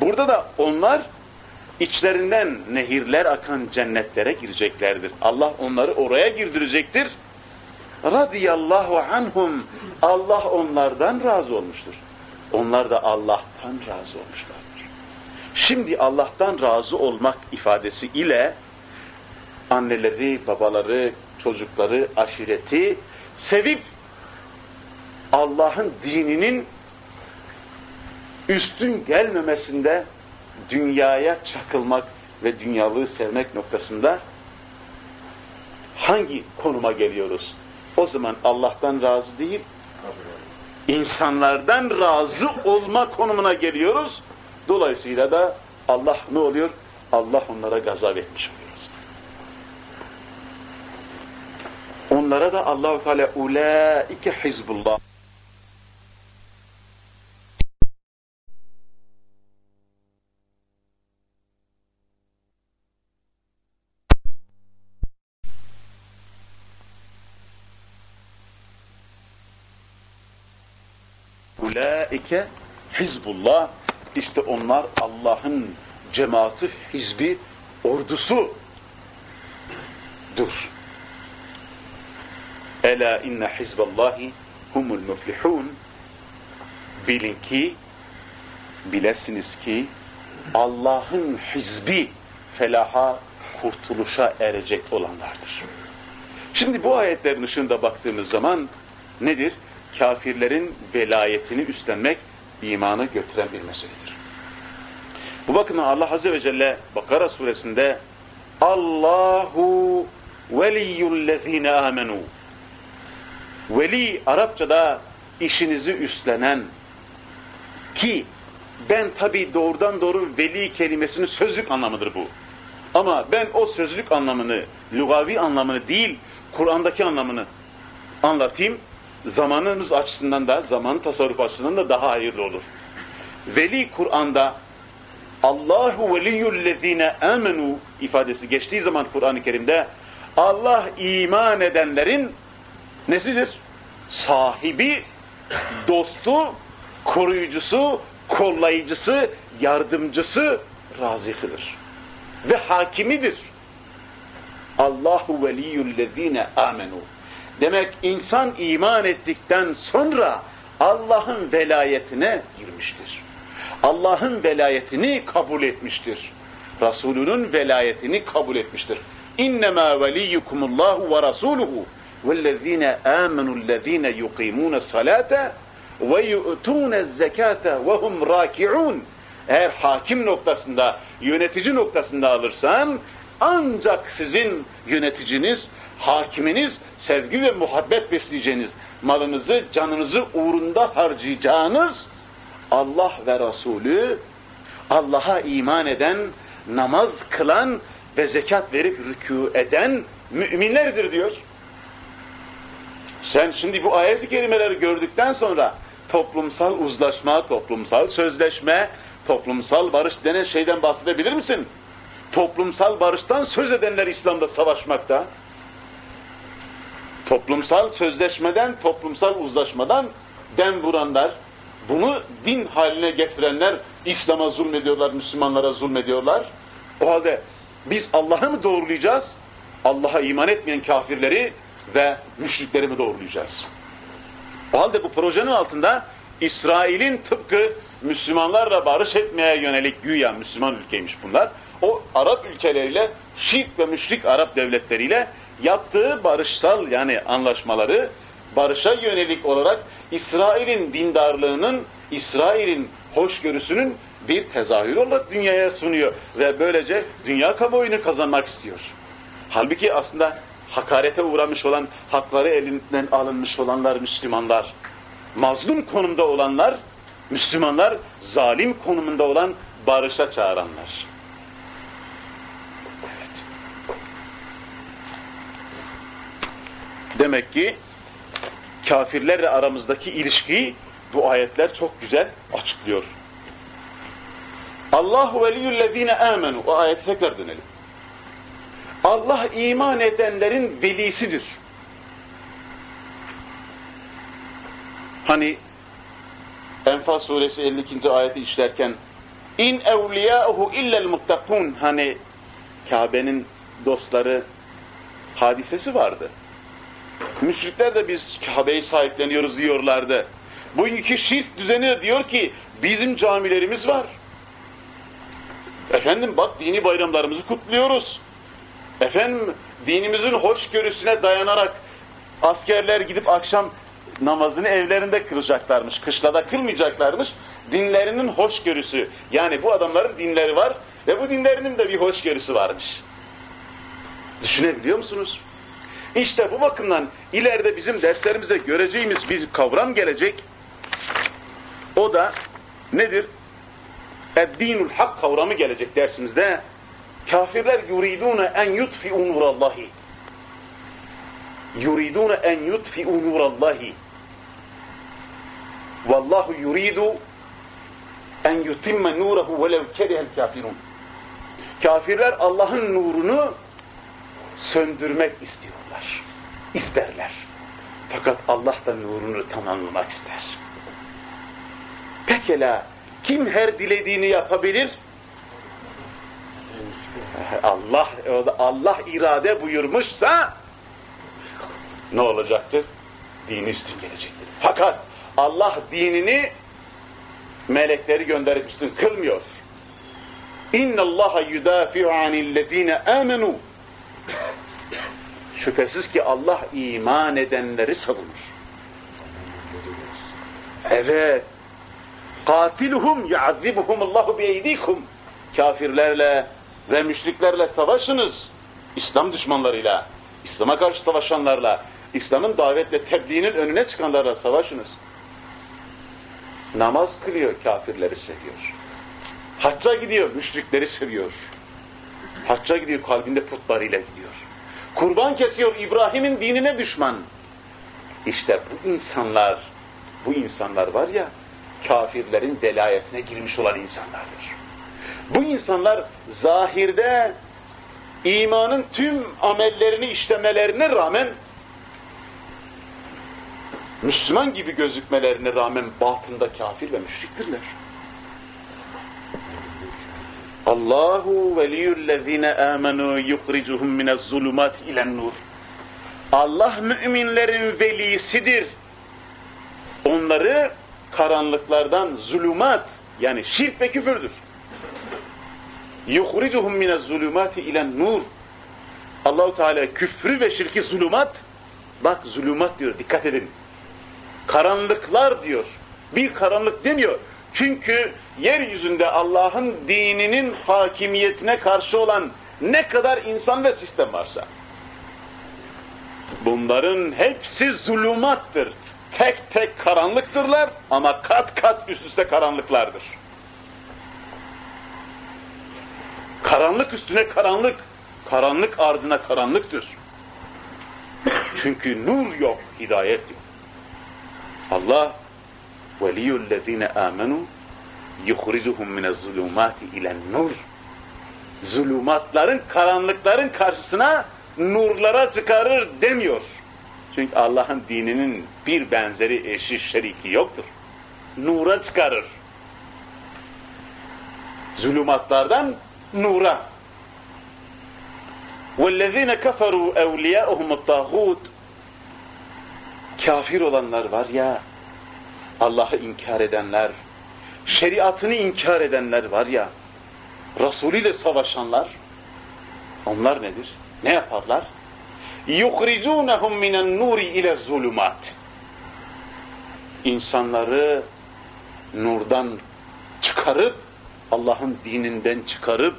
[SPEAKER 1] Burada da onlar içlerinden nehirler akan cennetlere gireceklerdir. Allah onları oraya girdirecektir. Radiyallahu anhum. Allah onlardan razı olmuştur. Onlar da Allah'tan razı olmuşlardır. Şimdi Allah'tan razı olmak ifadesi ile anneleri, babaları, çocukları, aşireti sevip Allah'ın dininin üstün gelmemesinde dünyaya çakılmak ve dünyalığı sevmek noktasında hangi konuma geliyoruz? O zaman Allah'tan razı değil, insanlardan razı olma konumuna geliyoruz. Dolayısıyla da Allah ne oluyor? Allah onlara gazap etmiş oluyoruz. Onlara da Allahu Teala ulaike hizbullah. Ulaike hizbullah. İşte onlar Allah'ın cemaati, hizbi, ordusu. Dur. Ela inne hizballahi humul müflihun bilin ki bilesiniz ki Allah'ın hizbi felaha kurtuluşa erecek olanlardır. Şimdi bu ayetlerin ışığında baktığımız zaman nedir? Kafirlerin velayetini üstlenmek imanı götüren bir meseledir. Bu bakımdan Allah Azze ve Celle Bakara suresinde Allahu veliyyullezine amenu Veli Arapçada işinizi üstlenen ki ben tabi doğrudan doğru veli kelimesinin sözlük anlamıdır bu. Ama ben o sözlük anlamını, lugavi anlamını değil, Kur'an'daki anlamını anlatayım. Zamanımız açısından da, zaman tasarruf açısından da daha hayırlı olur. Veli Kur'an'da Allahu veliyyullezine amenu ifadesi geçtiği zaman Kur'an-ı Kerim'de Allah iman edenlerin nesidir? Sahibi, dostu, koruyucusu, kollayıcısı, yardımcısı, razikidir. Ve hakimidir. Allahu veliyyullezine amenu. Demek insan iman ettikten sonra Allah'ın velayetine girmiştir. Allah'ın velayetini kabul etmiştir. Resulünün velayetini kabul etmiştir. İnnemâ veliyyukumullahu ve rasuluhu âmenüllezîne yukîmûne salâte ve yu'tûne zekâte ve hum râki'ûn. Eğer hakim noktasında, yönetici noktasında alırsan ancak sizin yöneticiniz, hakiminiz sevgi ve muhabbet besleyeceğiniz, malınızı, canınızı uğrunda harcayacağınız Allah ve Resulü, Allah'a iman eden, namaz kılan ve zekat verip rükû eden müminlerdir diyor. Sen şimdi bu ayet-i kerimeleri gördükten sonra toplumsal uzlaşma, toplumsal sözleşme, toplumsal barış denen şeyden bahsedebilir misin? Toplumsal barıştan söz edenler İslam'da savaşmakta. Toplumsal sözleşmeden, toplumsal uzlaşmadan dem vuranlar, bunu din haline getirenler İslam'a zulmediyorlar, Müslümanlara zulmediyorlar. O halde biz Allah'ı mı doğrulayacağız? Allah'a iman etmeyen kafirleri ve müşrikleri mi doğrulayacağız? O halde bu projenin altında İsrail'in tıpkı Müslümanlarla barış etmeye yönelik güya Müslüman ülkeymiş bunlar. O Arap ülkeleriyle şirk ve müşrik Arap devletleriyle yaptığı barışsal yani anlaşmaları barışa yönelik olarak İsrail'in dindarlığının, İsrail'in hoşgörüsünün bir tezahürü olarak dünyaya sunuyor ve böylece dünya kamuoyunu kazanmak istiyor. Halbuki aslında hakarete uğramış olan, hakları elinden alınmış olanlar Müslümanlar, mazlum konumda olanlar, Müslümanlar, zalim konumunda olan barışa çağıranlar. Evet. Demek ki kafirlerle aramızdaki ilişkiyi bu ayetler çok güzel açıklıyor. Allahu veliyyüllezine amenu. O ayete tekrar dönelim. Allah iman edenlerin velisidir. Hani Enfal suresi 52. ayeti işlerken in evliyâhu illel muttakun hani Kabe'nin dostları hadisesi vardı. Müşrikler de biz Kabe'yi sahipleniyoruz diyorlardı. Bugünkü şirk düzeni diyor ki bizim camilerimiz var. Efendim bak dini bayramlarımızı kutluyoruz. Efendim dinimizin hoşgörüsüne dayanarak askerler gidip akşam namazını evlerinde kılacaklarmış. Kışlada kılmayacaklarmış. Dinlerinin hoşgörüsü. Yani bu adamların dinleri var ve bu dinlerinin de bir hoşgörüsü varmış. Düşünebiliyor musunuz? İşte bu bakımdan ileride bizim derslerimize göreceğimiz bir kavram gelecek. O da nedir? Eddinul hak kavramı gelecek dersimizde. Kafirler yuridune en yutfi'u nurallahi. Yuridune en yutfi'u nurallahi. Vallahu yuridu en yutimme nurehu velev kerihel kafirun. Kafirler Allah'ın nurunu söndürmek istiyorlar. İsterler. Fakat Allah da nurunu tamamlamak ister. Pekala kim her dilediğini yapabilir? Allah Allah irade buyurmuşsa ne olacaktır? Dini üstün gelecektir. Fakat Allah dinini melekleri gönderip üstün kılmıyor. İnna Allaha yudafi'u anillezine amenu. Şüphesiz ki Allah iman edenleri savunur. Evet. Katiluhum yu'azzibuhum Allahu biyeydikum. Kafirlerle ve müşriklerle savaşınız. İslam düşmanlarıyla, İslam'a karşı savaşanlarla, İslam'ın davetle tebliğinin önüne çıkanlarla savaşınız. Namaz kılıyor, kafirleri seviyor. Hacca gidiyor, müşrikleri seviyor. Hacca gidiyor, kalbinde putlarıyla gidiyor. Kurban kesiyor, İbrahim'in dinine düşman. İşte bu insanlar, bu insanlar var ya, kafirlerin delayetine girmiş olan insanlardır. Bu insanlar zahirde imanın tüm amellerini işlemelerine rağmen Müslüman gibi gözükmelerine rağmen batında kafir ve müşriktirler. Allahu veliyyüllezine amenu yukhricuhum minez zulumat ilen nur. Allah müminlerin velisidir. Onları karanlıklardan zulümat yani şirk ve küfürdür. Yukhricuhum minez zulümati ilen nur. Allahu Teala küfrü ve şirki zulümat bak zulümat diyor dikkat edin. Karanlıklar diyor. Bir karanlık demiyor. Çünkü yeryüzünde Allah'ın dininin hakimiyetine karşı olan ne kadar insan ve sistem varsa bunların hepsi zulümattır. Tek tek karanlıktırlar ama kat kat üst üste karanlıklardır. Karanlık üstüne karanlık, karanlık ardına karanlıktır. Çünkü nur yok, hidayet yok. Allah veliyyüllezine amenu yukhricuhum minez zulumati ilen nur. Zulümatların, karanlıkların karşısına nurlara çıkarır demiyor. Çünkü Allah'ın dininin bir benzeri eşi şeriki yoktur. Nura çıkarır. Zulümatlardan nura. وَالَّذ۪ينَ كَفَرُوا اَوْلِيَاءُهُمُ الطَّاغُوتِ Kafir olanlar var ya, Allah'ı inkar edenler, şeriatını inkar edenler var ya, Resulü ile savaşanlar, onlar nedir? Ne yaparlar? يُخْرِجُونَهُمْ مِنَ النُّورِ اِلَى الظُّلُمَاتِ İnsanları nurdan çıkarıp, Allah'ın dininden çıkarıp,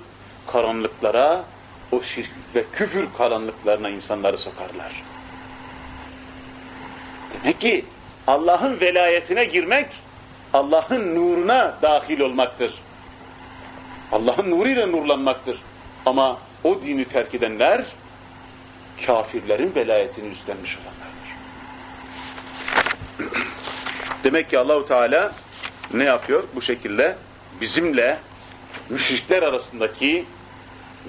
[SPEAKER 1] karanlıklara, o şirk ve küfür karanlıklarına insanları sokarlar. Demek ki Allah'ın velayetine girmek, Allah'ın nuruna dahil olmaktır. Allah'ın nuruyla nurlanmaktır. Ama o dini terk edenler, kafirlerin velayetini üstlenmiş olanlardır. Demek ki Allahu Teala ne yapıyor? Bu şekilde bizimle müşrikler arasındaki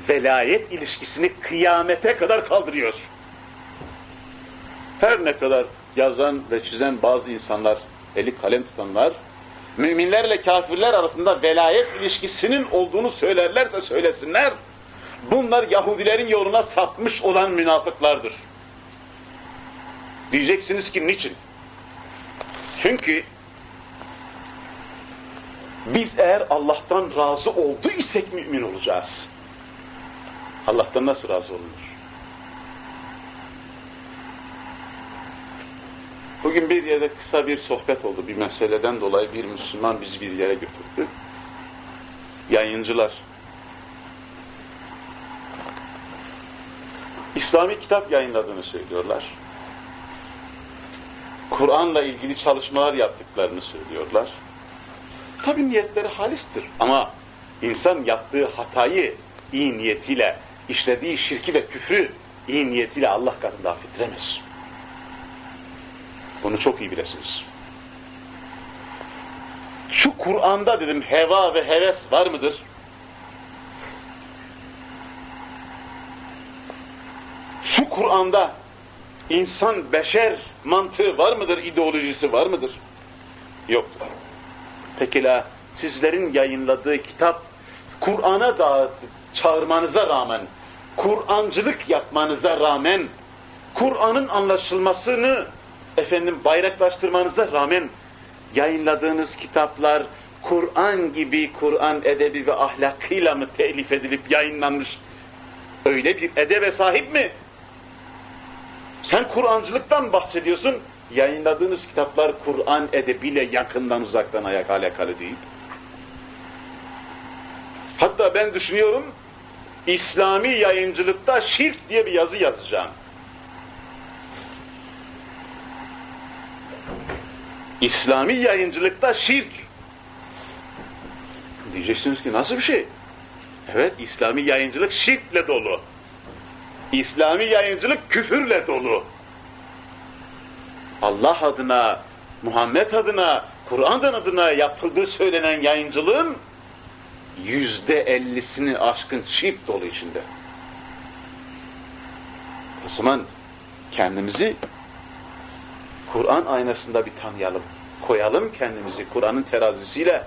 [SPEAKER 1] velayet ilişkisini kıyamete kadar kaldırıyor. Her ne kadar yazan ve çizen bazı insanlar, eli kalem tutanlar, müminlerle kafirler arasında velayet ilişkisinin olduğunu söylerlerse söylesinler, bunlar Yahudilerin yoluna sapmış olan münafıklardır. Diyeceksiniz ki niçin? Çünkü biz eğer Allah'tan razı oldu isek mümin olacağız. Allah'tan nasıl razı olunur? Bugün bir yerde kısa bir sohbet oldu. Bir meseleden dolayı bir Müslüman bizi bir yere götürdü. Yayıncılar. İslami kitap yayınladığını söylüyorlar. Kur'an'la ilgili çalışmalar yaptıklarını söylüyorlar. Tabi niyetleri halistir ama insan yaptığı hatayı iyi niyetiyle, işlediği şirki ve küfrü iyi niyetiyle Allah katında affettiremez. Bunu çok iyi bilesiniz. Şu Kur'an'da dedim heva ve heves var mıdır? Şu Kur'an'da insan beşer mantığı var mıdır? ideolojisi var mıdır? Yoktur. Pekala sizlerin yayınladığı kitap Kur'an'a da çağırmanıza rağmen, Kur'ancılık yapmanıza rağmen, Kur'an'ın anlaşılmasını efendim bayraklaştırmanıza rağmen yayınladığınız kitaplar Kur'an gibi Kur'an edebi ve ahlakıyla mı telif edilip yayınlanmış? Öyle bir edebe sahip mi? Sen Kur'ancılıktan bahsediyorsun, yayınladığınız kitaplar Kur'an edebiyle yakından uzaktan ayak alakalı değil. Hatta ben düşünüyorum, İslami yayıncılıkta şirk diye bir yazı yazacağım. İslami yayıncılıkta şirk. Diyeceksiniz ki nasıl bir şey? Evet, İslami yayıncılık şirkle dolu. İslami yayıncılık küfürle dolu. Allah adına, Muhammed adına, Kur'an adına yapıldığı söylenen yayıncılığın yüzde ellisini aşkın şirk dolu içinde. O zaman kendimizi Kur'an aynasında bir tanıyalım. Koyalım kendimizi Kur'an'ın terazisiyle,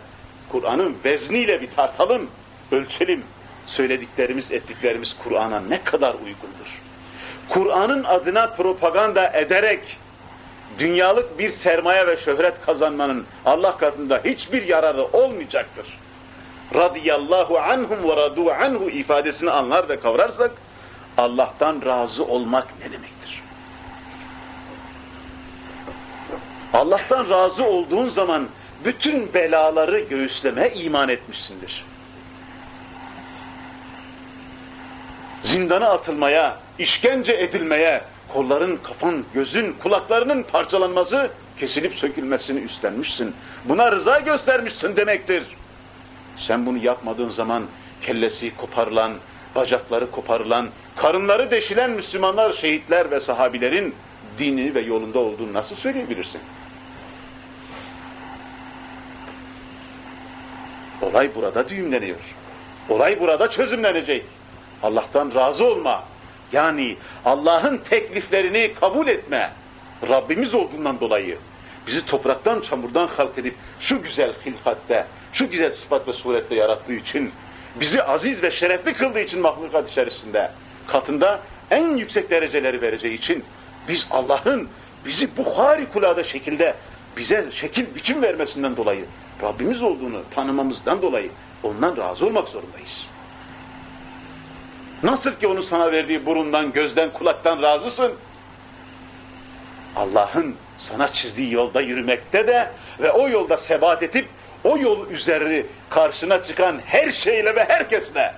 [SPEAKER 1] Kur'an'ın vezniyle bir tartalım, ölçelim. Söylediklerimiz, ettiklerimiz Kur'an'a ne kadar uygundur. Kur'an'ın adına propaganda ederek dünyalık bir sermaye ve şöhret kazanmanın Allah katında hiçbir yararı olmayacaktır. Radiyallahu anhum ve radu anhu ifadesini anlar ve kavrarsak Allah'tan razı olmak ne demektir? Allah'tan razı olduğun zaman bütün belaları göğüsleme iman etmişsindir. Zindana atılmaya, işkence edilmeye, kolların, kafan, gözün, kulaklarının parçalanması, kesilip sökülmesini üstlenmişsin. Buna rıza göstermişsin demektir. Sen bunu yapmadığın zaman kellesi koparılan, bacakları koparılan, karınları deşilen Müslümanlar, şehitler ve sahabilerin dini ve yolunda olduğunu nasıl söyleyebilirsin? Olay burada düğümleniyor. Olay burada çözümlenecek. Allah'tan razı olma. Yani Allah'ın tekliflerini kabul etme. Rabbimiz olduğundan dolayı bizi topraktan çamurdan halk edip şu güzel hilkatte, şu güzel sıfat ve surette yarattığı için, bizi aziz ve şerefli kıldığı için mahlukat içerisinde, katında en yüksek dereceleri vereceği için biz Allah'ın bizi bu harikulade şekilde bize şekil biçim vermesinden dolayı Rabbimiz olduğunu tanımamızdan dolayı ondan razı olmak zorundayız. Nasıl ki onun sana verdiği burundan, gözden, kulaktan razısın? Allah'ın sana çizdiği yolda yürümekte de ve o yolda sebat edip o yol üzeri karşına çıkan her şeyle ve herkesle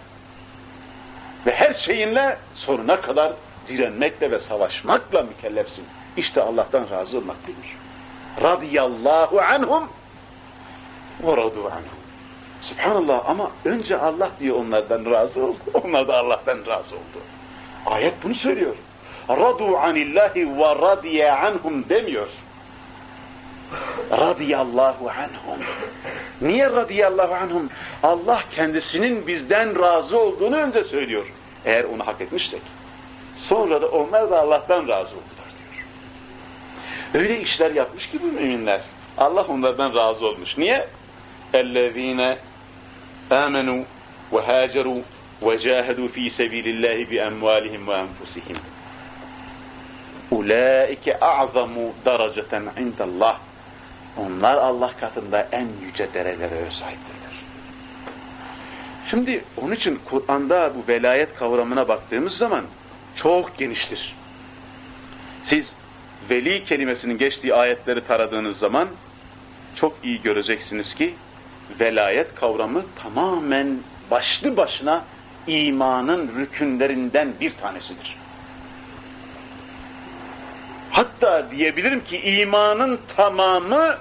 [SPEAKER 1] ve her şeyinle sonuna kadar direnmekle ve savaşmakla mükellefsin. İşte Allah'tan razı olmak denir. Radiyallahu anhum ve radu anhum. Subhanallah ama önce Allah diye onlardan razı oldu. Onlar da Allah'tan razı oldu. Ayet bunu söylüyor. radu anillahi ve radiye anhum demiyor. Radiyallahu anhum. Niye radiyallahu anhum? Allah kendisinin bizden razı olduğunu önce söylüyor. Eğer onu hak etmişsek. Sonra da onlar da Allah'tan razı oldular diyor. Öyle işler yapmış ki bu müminler. Allah onlardan razı olmuş. Niye? اَلَّذ۪ينَ آمَنُوا وَهَاجَرُوا وَجَاهَدُوا ف۪ي سَب۪يلِ اللّٰهِ بِأَمْوَالِهِمْ وَأَنْفُسِهِمْ اُولَٰئِكَ اَعْظَمُ دَرَجَةً عِنْدَ اللّٰهِ Onlar Allah katında en yüce derelere sahiptirler. Şimdi onun için Kur'an'da bu velayet kavramına baktığımız zaman çok geniştir. Siz veli kelimesinin geçtiği ayetleri taradığınız zaman çok iyi göreceksiniz ki velayet kavramı tamamen başlı başına imanın rükünlerinden bir tanesidir. Hatta diyebilirim ki imanın tamamı,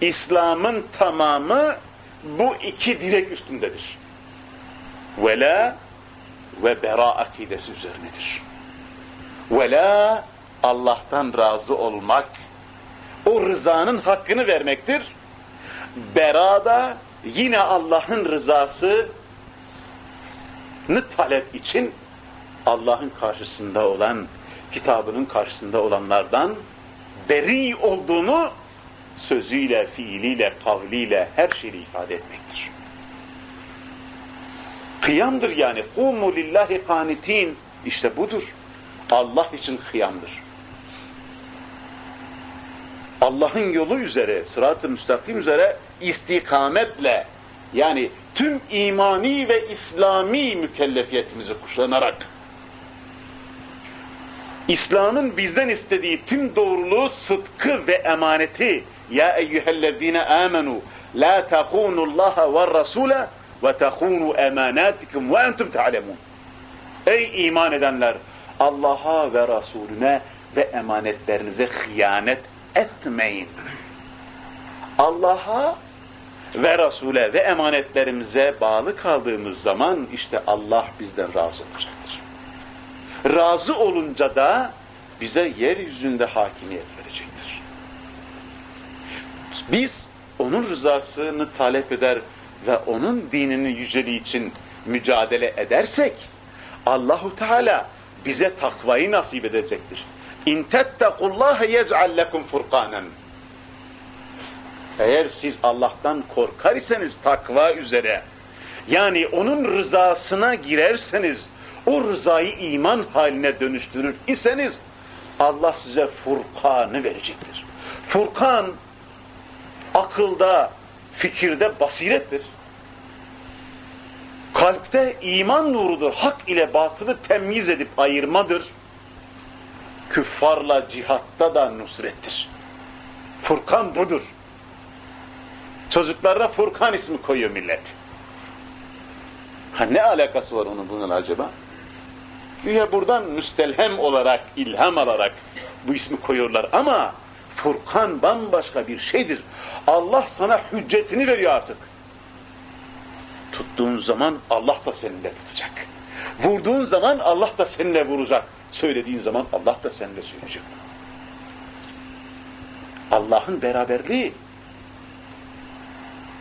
[SPEAKER 1] İslam'ın tamamı bu iki direk üstündedir. Vela ve bera akidesi üzerinedir. Vela Allah'tan razı olmak, o rızanın hakkını vermektir. Bera da yine Allah'ın rızasını talep için Allah'ın karşısında olan, kitabının karşısında olanlardan beri olduğunu sözüyle, fiiliyle, kavliyle, her şeyle ifade etmektir. Kıyamdır yani. Kumu lillahi kanitin. İşte budur. Allah için kıyamdır. Allah'ın yolu üzere, sırat-ı müstakim üzere istikametle yani tüm imani ve İslami mükellefiyetimizi kuşanarak İslam'ın bizden istediği tüm doğruluğu, sıdkı ve emaneti ya eyyühellezine amenu la takunullaha ve rasule ve takunu emanatikum ve entum ta'lemun Ey iman edenler Allah'a ve Resulüne ve emanetlerinize hıyanet etmeyin. Allah'a ve Resul'e ve emanetlerimize bağlı kaldığımız zaman işte Allah bizden razı olacaktır. Razı olunca da bize yeryüzünde hakimiyet verecektir. Biz onun rızasını talep eder ve onun dininin yüceliği için mücadele edersek Allahu Teala bize takvayı nasip edecektir. İn tettekullaha yec'al lekum furkanen. Eğer siz Allah'tan korkar iseniz takva üzere, yani onun rızasına girerseniz, o rızayı iman haline dönüştürür iseniz, Allah size Furkan'ı verecektir. Furkan, akılda, fikirde basirettir. Kalpte iman nurudur. Hak ile batılı temyiz edip ayırmadır. Küffarla cihatta da nusrettir. Furkan budur. Çocuklara Furkan ismi koyuyor millet. Ha ne alakası var onun bunun acaba? Güya buradan müstelhem olarak, ilham alarak bu ismi koyuyorlar ama Furkan bambaşka bir şeydir. Allah sana hüccetini veriyor artık. Tuttuğun zaman Allah da seninle tutacak. Vurduğun zaman Allah da seninle vuracak. Söylediğin zaman Allah da seninle söyleyecek. Allah'ın beraberliği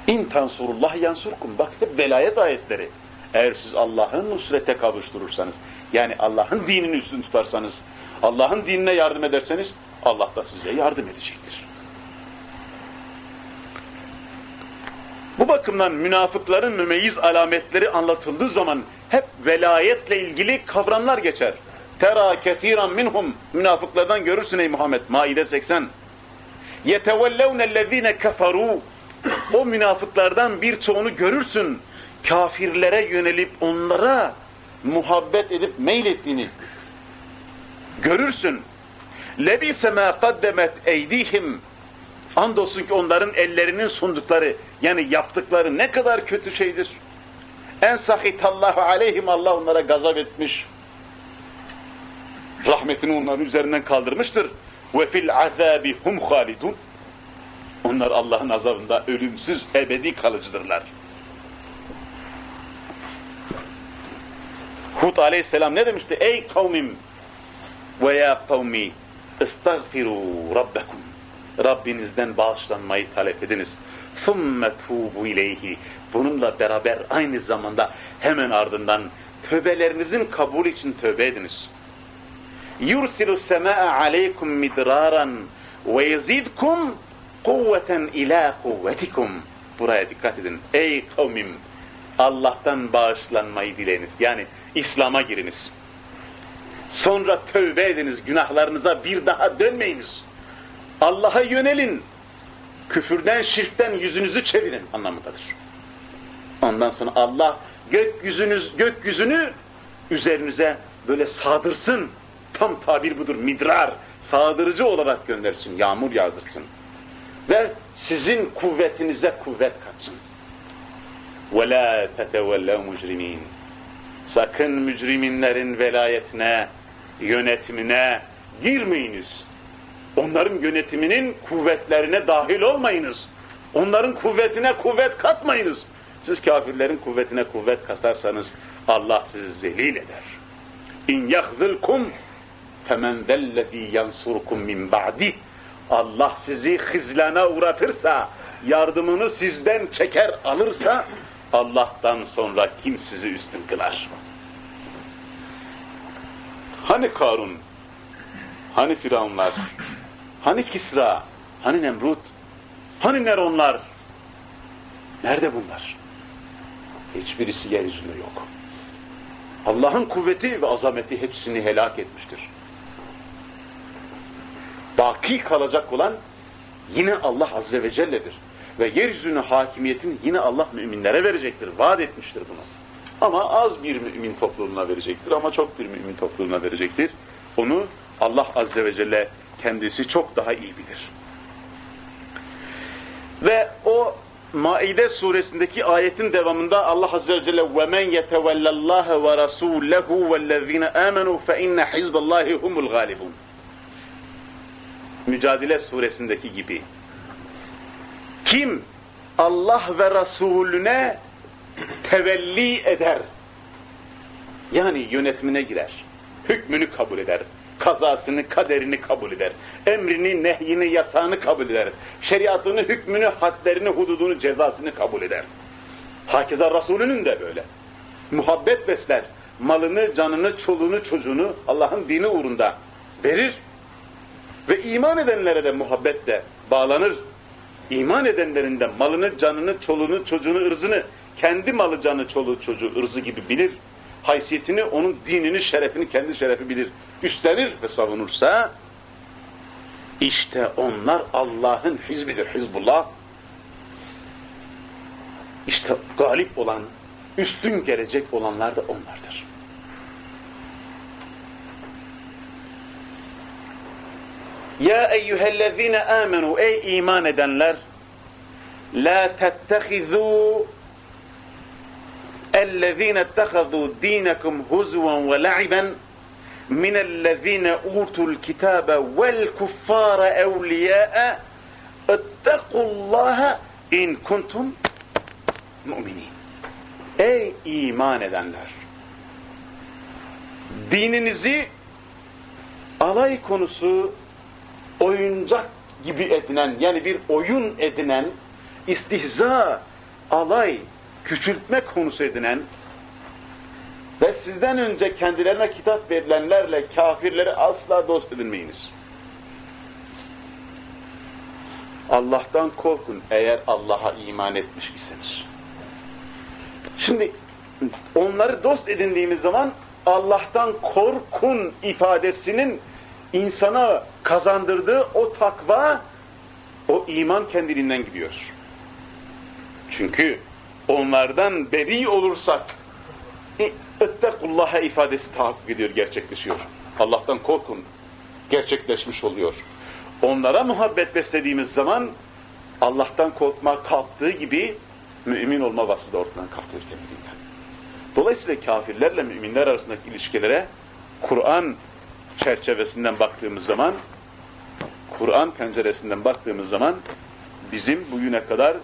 [SPEAKER 1] İn tansurullah yansurkum. Bak hep velayet ayetleri. Eğer siz Allah'ın nusrete kavuşturursanız, yani Allah'ın dinini üstün tutarsanız, Allah'ın dinine yardım ederseniz, Allah da size yardım edecektir. Bu bakımdan münafıkların mümeyyiz alametleri anlatıldığı zaman hep velayetle ilgili kavramlar geçer. Tera kethiran minhum münafıklardan görürsün ey Muhammed. Maide 80. Yetevellevnellezine keferu o münafıklardan birçoğunu görürsün. Kafirlere yönelip onlara muhabbet edip meylettiğini görürsün. Lebise ma kaddemet eydihim Andolsun ki onların ellerinin sundukları yani yaptıkları ne kadar kötü şeydir. En sahitallahu aleyhim Allah onlara gazap etmiş. Rahmetini onların üzerinden kaldırmıştır. Ve fil azabi hum halidun. Onlar Allah'ın azabında ölümsüz, ebedi kalıcıdırlar. Hud aleyhisselam ne demişti? Ey kavmim! Ve ya kavmi istagfiru rabbekum. Rabbinizden bağışlanmayı talep ediniz. ثُمَّ تُوبُ ileyhi. Bununla beraber aynı zamanda hemen ardından tövbelerinizin kabul için tövbe ediniz. يُرْسِلُ السَّمَاءَ عَلَيْكُمْ مِدْرَارًا وَيَزِدْكُمْ قُوَّةً ila قُوَّتِكُمْ Buraya dikkat edin. Ey kavmim! Allah'tan bağışlanmayı dileyiniz. Yani İslam'a giriniz. Sonra tövbe ediniz. Günahlarınıza bir daha dönmeyiniz. Allah'a yönelin. Küfürden, şirkten yüzünüzü çevirin anlamındadır. Ondan sonra Allah gökyüzünüz, gökyüzünü üzerinize böyle sağdırsın. tam tabir budur midrar. Sağdırıcı olarak göndersin yağmur yağdırsın. Ve sizin kuvvetinize kuvvet katsın. ve la tetevellev mücrimin sakın mücriminlerin velayetine yönetimine girmeyiniz. Onların yönetiminin kuvvetlerine dahil olmayınız. Onların kuvvetine kuvvet katmayınız. Siz kafirlerin kuvvetine kuvvet katarsanız Allah sizi zelil eder. İn yahzilkum femen zellezî yansurkum min ba'di. Allah sizi hizlana uğratırsa, yardımını sizden çeker alırsa Allah'tan sonra kim sizi üstün kılar? Hani Karun? Hani Firavunlar? Hani Kisra? Hani Nemrut? Hani Neronlar? Nerede bunlar? Hiçbirisi yeryüzünde yok. Allah'ın kuvveti ve azameti hepsini helak etmiştir Baki kalacak olan yine Allah Azze ve Celle'dir. Ve yeryüzünün hakimiyetini yine Allah müminlere verecektir. Vaat etmiştir bunu. Ama az bir mümin topluluğuna verecektir ama çok bir mümin topluluğuna verecektir. Onu Allah Azze ve Celle kendisi çok daha iyi bilir. Ve o Maide suresindeki ayetin devamında Allah Azze ve Celle وَمَنْ يَتَوَلَّ اللّٰهَ وَرَسُولَهُ وَالَّذ۪ينَ آمَنُوا فَاِنَّ حِزْبَ اللّٰهِ هُمُ الْغَالِبُونَ Mücadele suresindeki gibi. Kim Allah ve Resulüne tevelli eder, yani yönetimine girer, hükmünü kabul eder, kazasını, kaderini kabul eder, emrini, nehyini, yasağını kabul eder, şeriatını, hükmünü, hadlerini, hududunu, cezasını kabul eder. Hakeza Resulünün de böyle. Muhabbet besler, malını, canını, çoluğunu, çocuğunu Allah'ın dini uğrunda verir ve iman edenlere de muhabbetle bağlanır. İman edenlerin de malını, canını, çoluğunu, çocuğunu, ırzını, kendi malı, canı, çoluğu, çocuğu, ırzı gibi bilir. Haysiyetini, onun dinini, şerefini, kendi şerefi bilir. Üstlenir ve savunursa, işte onlar Allah'ın hizbidir, Hizbullah. İşte galip olan, üstün gelecek olanlar da onlardır. Ya eyyühellezine amenu ey iman edenler la tettehizû ellezine ettehazû dînekum huzven ve la'iben minellezine utul kitabe vel kuffara evliyâe ettekullaha in kuntum mu'minin. Ey iman edenler! Dininizi alay konusu oyuncak gibi edinen yani bir oyun edinen istihza, alay, küçültme konusu edinen ve sizden önce kendilerine kitap verilenlerle kafirleri asla dost edinmeyiniz. Allah'tan korkun eğer Allah'a iman etmiş iseniz. Şimdi onları dost edindiğimiz zaman Allah'tan korkun ifadesinin insana kazandırdığı o takva, o iman kendiliğinden gidiyor. Çünkü onlardan beri olursak ettekullaha ifadesi tahakkuk ediyor, gerçekleşiyor. Allah'tan korkun, gerçekleşmiş oluyor. Onlara muhabbet beslediğimiz zaman Allah'tan korkma kalktığı gibi mümin olma vasfı da ortadan kalkıyor kendiliğinden. Dolayısıyla kafirlerle müminler arasındaki ilişkilere Kur'an çerçevesinden baktığımız zaman, Kur'an penceresinden baktığımız zaman bizim bugüne kadar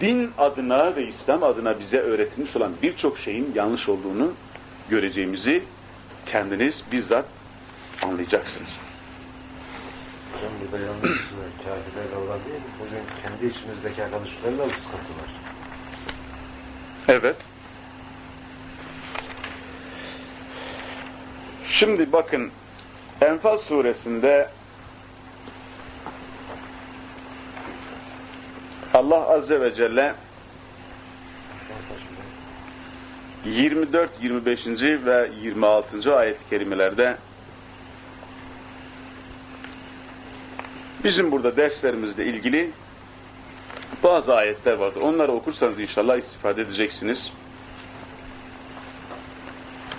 [SPEAKER 1] din adına ve İslam adına bize öğretilmiş olan birçok şeyin yanlış olduğunu göreceğimizi kendiniz bizzat anlayacaksınız.
[SPEAKER 2] Hocam burada yalnız kafirler kavram değil, bugün kendi içimizdeki arkadaşlarla bu sıkıntı var.
[SPEAKER 1] Evet. Şimdi bakın Enfal suresinde Allah Azze ve Celle 24, 25. ve 26. ayet-i kerimelerde bizim burada derslerimizle ilgili bazı ayetler vardır. Onları okursanız inşallah istifade edeceksiniz.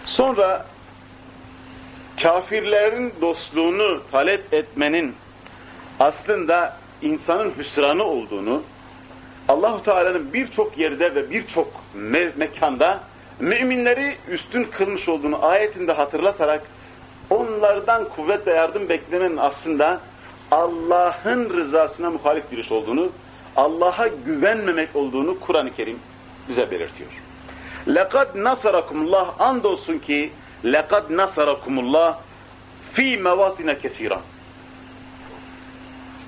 [SPEAKER 1] Sonra kafirlerin dostluğunu talep etmenin aslında insanın hüsranı olduğunu Allahu Teala'nın birçok yerde ve birçok me mekanda müminleri üstün kılmış olduğunu ayetinde hatırlatarak onlardan kuvvet ve yardım beklemenin aslında Allah'ın rızasına muhalif bir iş olduğunu, Allah'a güvenmemek olduğunu Kur'an-ı Kerim bize belirtiyor. لَقَدْ نَصَرَكُمُ اللّٰهِ Andolsun ki لَقَدْ نَصَرَكُمُ اللّٰهِ ف۪ي مَوَاتِنَ كَثِيرًا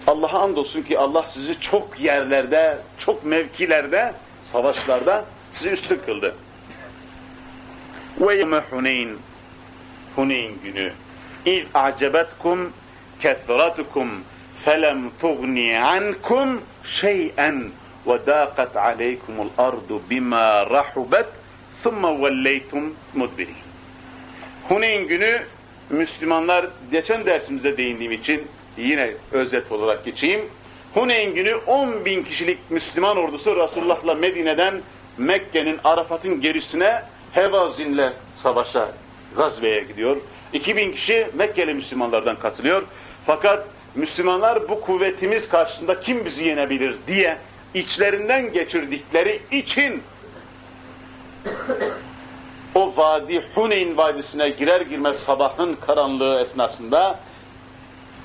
[SPEAKER 1] Allah'a andolsun ki Allah sizi çok yerlerde, çok mevkilerde, savaşlarda sizi üstün kıldı. Ve yevme Huneyn, Huneyn günü. İz a'cebetkum kethratukum felem tughni ankum şey'en ve dâqat aleykumul ardu bima rahubet thumma velleytum mudbirin. Huneyn günü Müslümanlar geçen dersimize değindiğim için yine özet olarak geçeyim. Huneyn günü 10 bin kişilik Müslüman ordusu Resulullah'la Medine'den Mekke'nin Arafat'ın gerisine Hevazin'le savaşa, gazveye gidiyor. 2000 kişi Mekkeli Müslümanlardan katılıyor. Fakat Müslümanlar bu kuvvetimiz karşısında kim bizi yenebilir diye içlerinden geçirdikleri için vadi Huneyn vadisine girer girmez sabahın karanlığı esnasında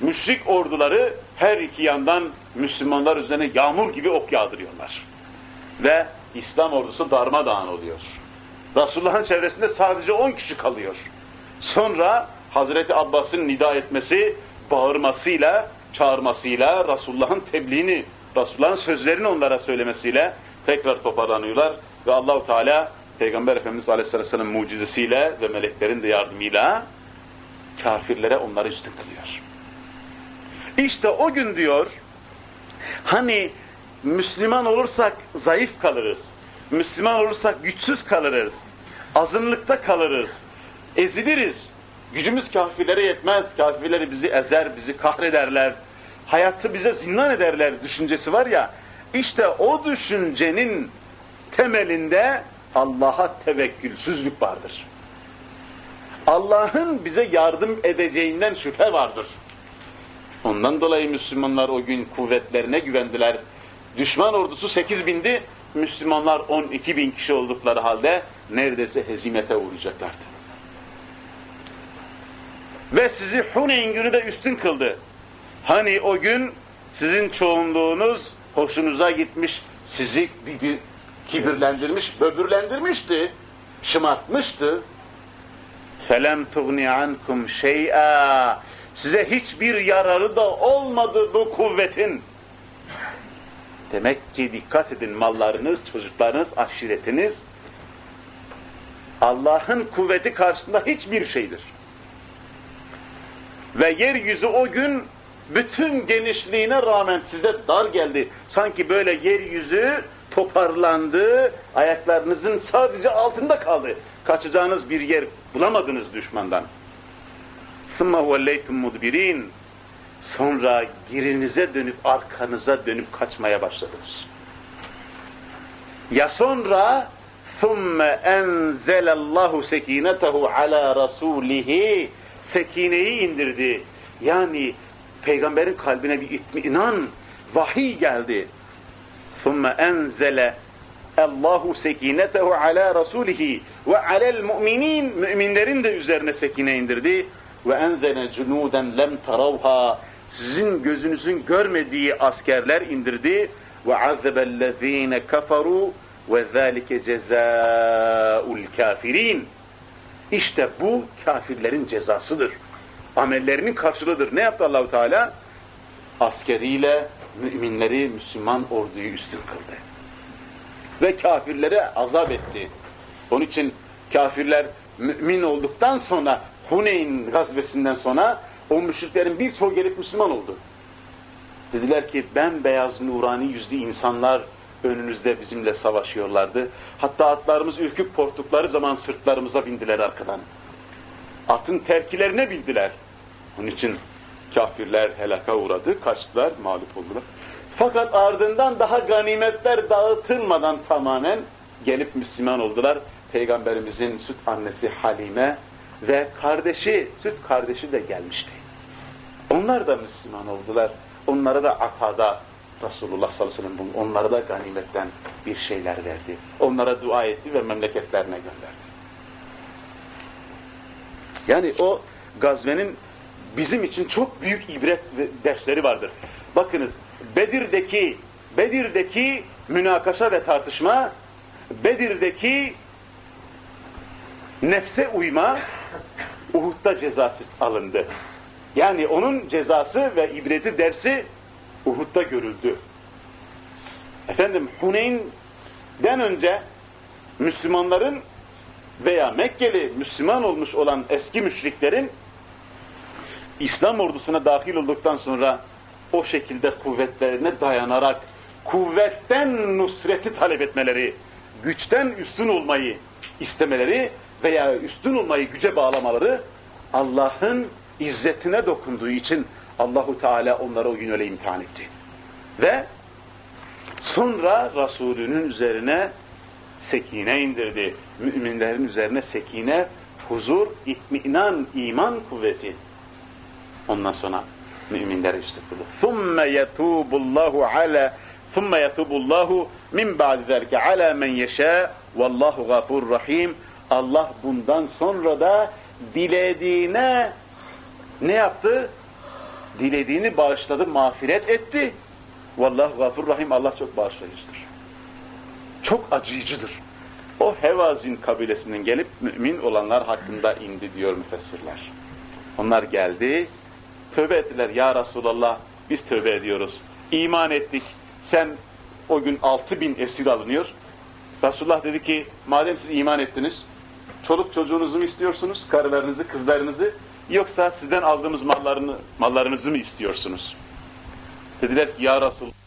[SPEAKER 1] müşrik orduları her iki yandan Müslümanlar üzerine yağmur gibi ok yağdırıyorlar. Ve İslam ordusu darmadağın oluyor. Resulullah'ın çevresinde sadece 10 kişi kalıyor. Sonra Hazreti Abbas'ın nida etmesi, bağırmasıyla, çağırmasıyla, Resulullah'ın tebliğini, Resulullah'ın sözlerini onlara söylemesiyle tekrar toparlanıyorlar ve Allahu Teala Peygamber Efendimiz Aleyhisselam'ın mucizesiyle ve meleklerin de yardımıyla kafirlere onları üstün kılıyor. İşte o gün diyor, hani Müslüman olursak zayıf kalırız, Müslüman olursak güçsüz kalırız, azınlıkta kalırız, eziliriz, gücümüz kafirlere yetmez, kafirleri bizi ezer, bizi kahrederler, hayatı bize zindan ederler düşüncesi var ya, işte o düşüncenin temelinde Allah'a tevekkülsüzlük vardır. Allah'ın bize yardım edeceğinden şüphe vardır. Ondan dolayı Müslümanlar o gün kuvvetlerine güvendiler. Düşman ordusu 8 bindi, Müslümanlar 12 bin kişi oldukları halde neredeyse hezimete uğrayacaklardı. Ve sizi Huneyn günü de üstün kıldı. Hani o gün sizin çoğunluğunuz hoşunuza gitmiş, sizi bir kibirlendirmiş, böbürlendirmişti, şımartmıştı. فَلَمْ تُغْنِ عَنْكُمْ شَيْئًا Size hiçbir yararı da olmadı bu kuvvetin. Demek ki dikkat edin mallarınız, çocuklarınız, aşiretiniz Allah'ın kuvveti karşısında hiçbir şeydir. Ve yeryüzü o gün bütün genişliğine rağmen size dar geldi. Sanki böyle yeryüzü toparlandı, ayaklarınızın sadece altında kaldı. Kaçacağınız bir yer bulamadınız düşmandan. ثُمَّ وَلَّيْتُمْ مُدْبِر۪ينَ Sonra girinize dönüp arkanıza dönüp kaçmaya başladınız. Ya sonra ثُمَّ اَنْزَلَ اللّٰهُ سَك۪ينَتَهُ عَلَى رَسُولِهِ Sekineyi indirdi. Yani peygamberin kalbine bir itminan, vahiy geldi. ثُمَّ اَنْزَلَ Allahu sekinetehu ala rasulihi ve alel mu'minin müminlerin de üzerine sekine indirdi ve enzene cunuden lem taravha sizin gözünüzün görmediği askerler indirdi ve azebellezine kafaru ve zalike cezaul kafirin işte bu kafirlerin cezasıdır. Amellerinin karşılığıdır. Ne yaptı Allahu Teala? Askeriyle müminleri, Müslüman orduyu üstün kıldı. Ve kafirlere azap etti. Onun için kafirler mümin olduktan sonra Huneyn gazvesinden sonra o müşriklerin birçoğu gelip Müslüman oldu. Dediler ki ben beyaz nurani yüzlü insanlar önünüzde bizimle savaşıyorlardı. Hatta atlarımız ürküp korktukları zaman sırtlarımıza bindiler arkadan. Atın terkilerine bindiler. Onun için kafirler helaka uğradı, kaçtılar, mağlup oldular. Fakat ardından daha ganimetler dağıtılmadan tamamen gelip Müslüman oldular. Peygamberimizin süt annesi Halime ve kardeşi, süt kardeşi de gelmişti. Onlar da Müslüman oldular. Onlara da atada Resulullah sallallahu aleyhi ve sellem onlara da ganimetten bir şeyler verdi. Onlara dua etti ve memleketlerine gönderdi. Yani o gazvenin bizim için çok büyük ibret dersleri vardır. Bakınız Bedir'deki Bedir'deki münakaşa ve tartışma Bedir'deki nefse uyma Uhud'da cezası alındı. Yani onun cezası ve ibreti dersi Uhud'da görüldü. Efendim Huneyn'den önce Müslümanların veya Mekkeli Müslüman olmuş olan eski müşriklerin İslam ordusuna dahil olduktan sonra o şekilde kuvvetlerine dayanarak kuvvetten nusreti talep etmeleri, güçten üstün olmayı istemeleri veya üstün olmayı güce bağlamaları Allah'ın izzetine dokunduğu için Allahu Teala onları o gün öyle imtihan etti. Ve sonra Resulünün üzerine sekine indirdi. Müminlerin üzerine sekine, huzur, itminan, iman kuvveti. Ondan sonra müminler işte kıldı. ثُمَّ يَتُوبُ اللّٰهُ عَلَى ثُمَّ يَتُوبُ اللّٰهُ مِنْ بَعْدِ ذَلْكَ عَلَى مَنْ يَشَاءُ وَاللّٰهُ غَفُورٌ rahim. Allah bundan sonra da dilediğine ne yaptı? Dilediğini bağışladı, mağfiret etti. Vallahu gafur rahim. Allah çok bağışlayıcıdır. Çok acıyıcıdır. O Hevazin kabilesinden gelip mümin olanlar hakkında indi diyor müfessirler. Onlar geldi, tövbe ettiler. Ya Resulallah biz tövbe ediyoruz. İman ettik. Sen o gün altı bin esir alınıyor. Resulullah dedi ki madem siz iman ettiniz, çoluk çocuğunuzu mu istiyorsunuz, karılarınızı, kızlarınızı, yoksa sizden aldığımız mallarını, mallarınızı mı istiyorsunuz? Dediler ki ya Resulullah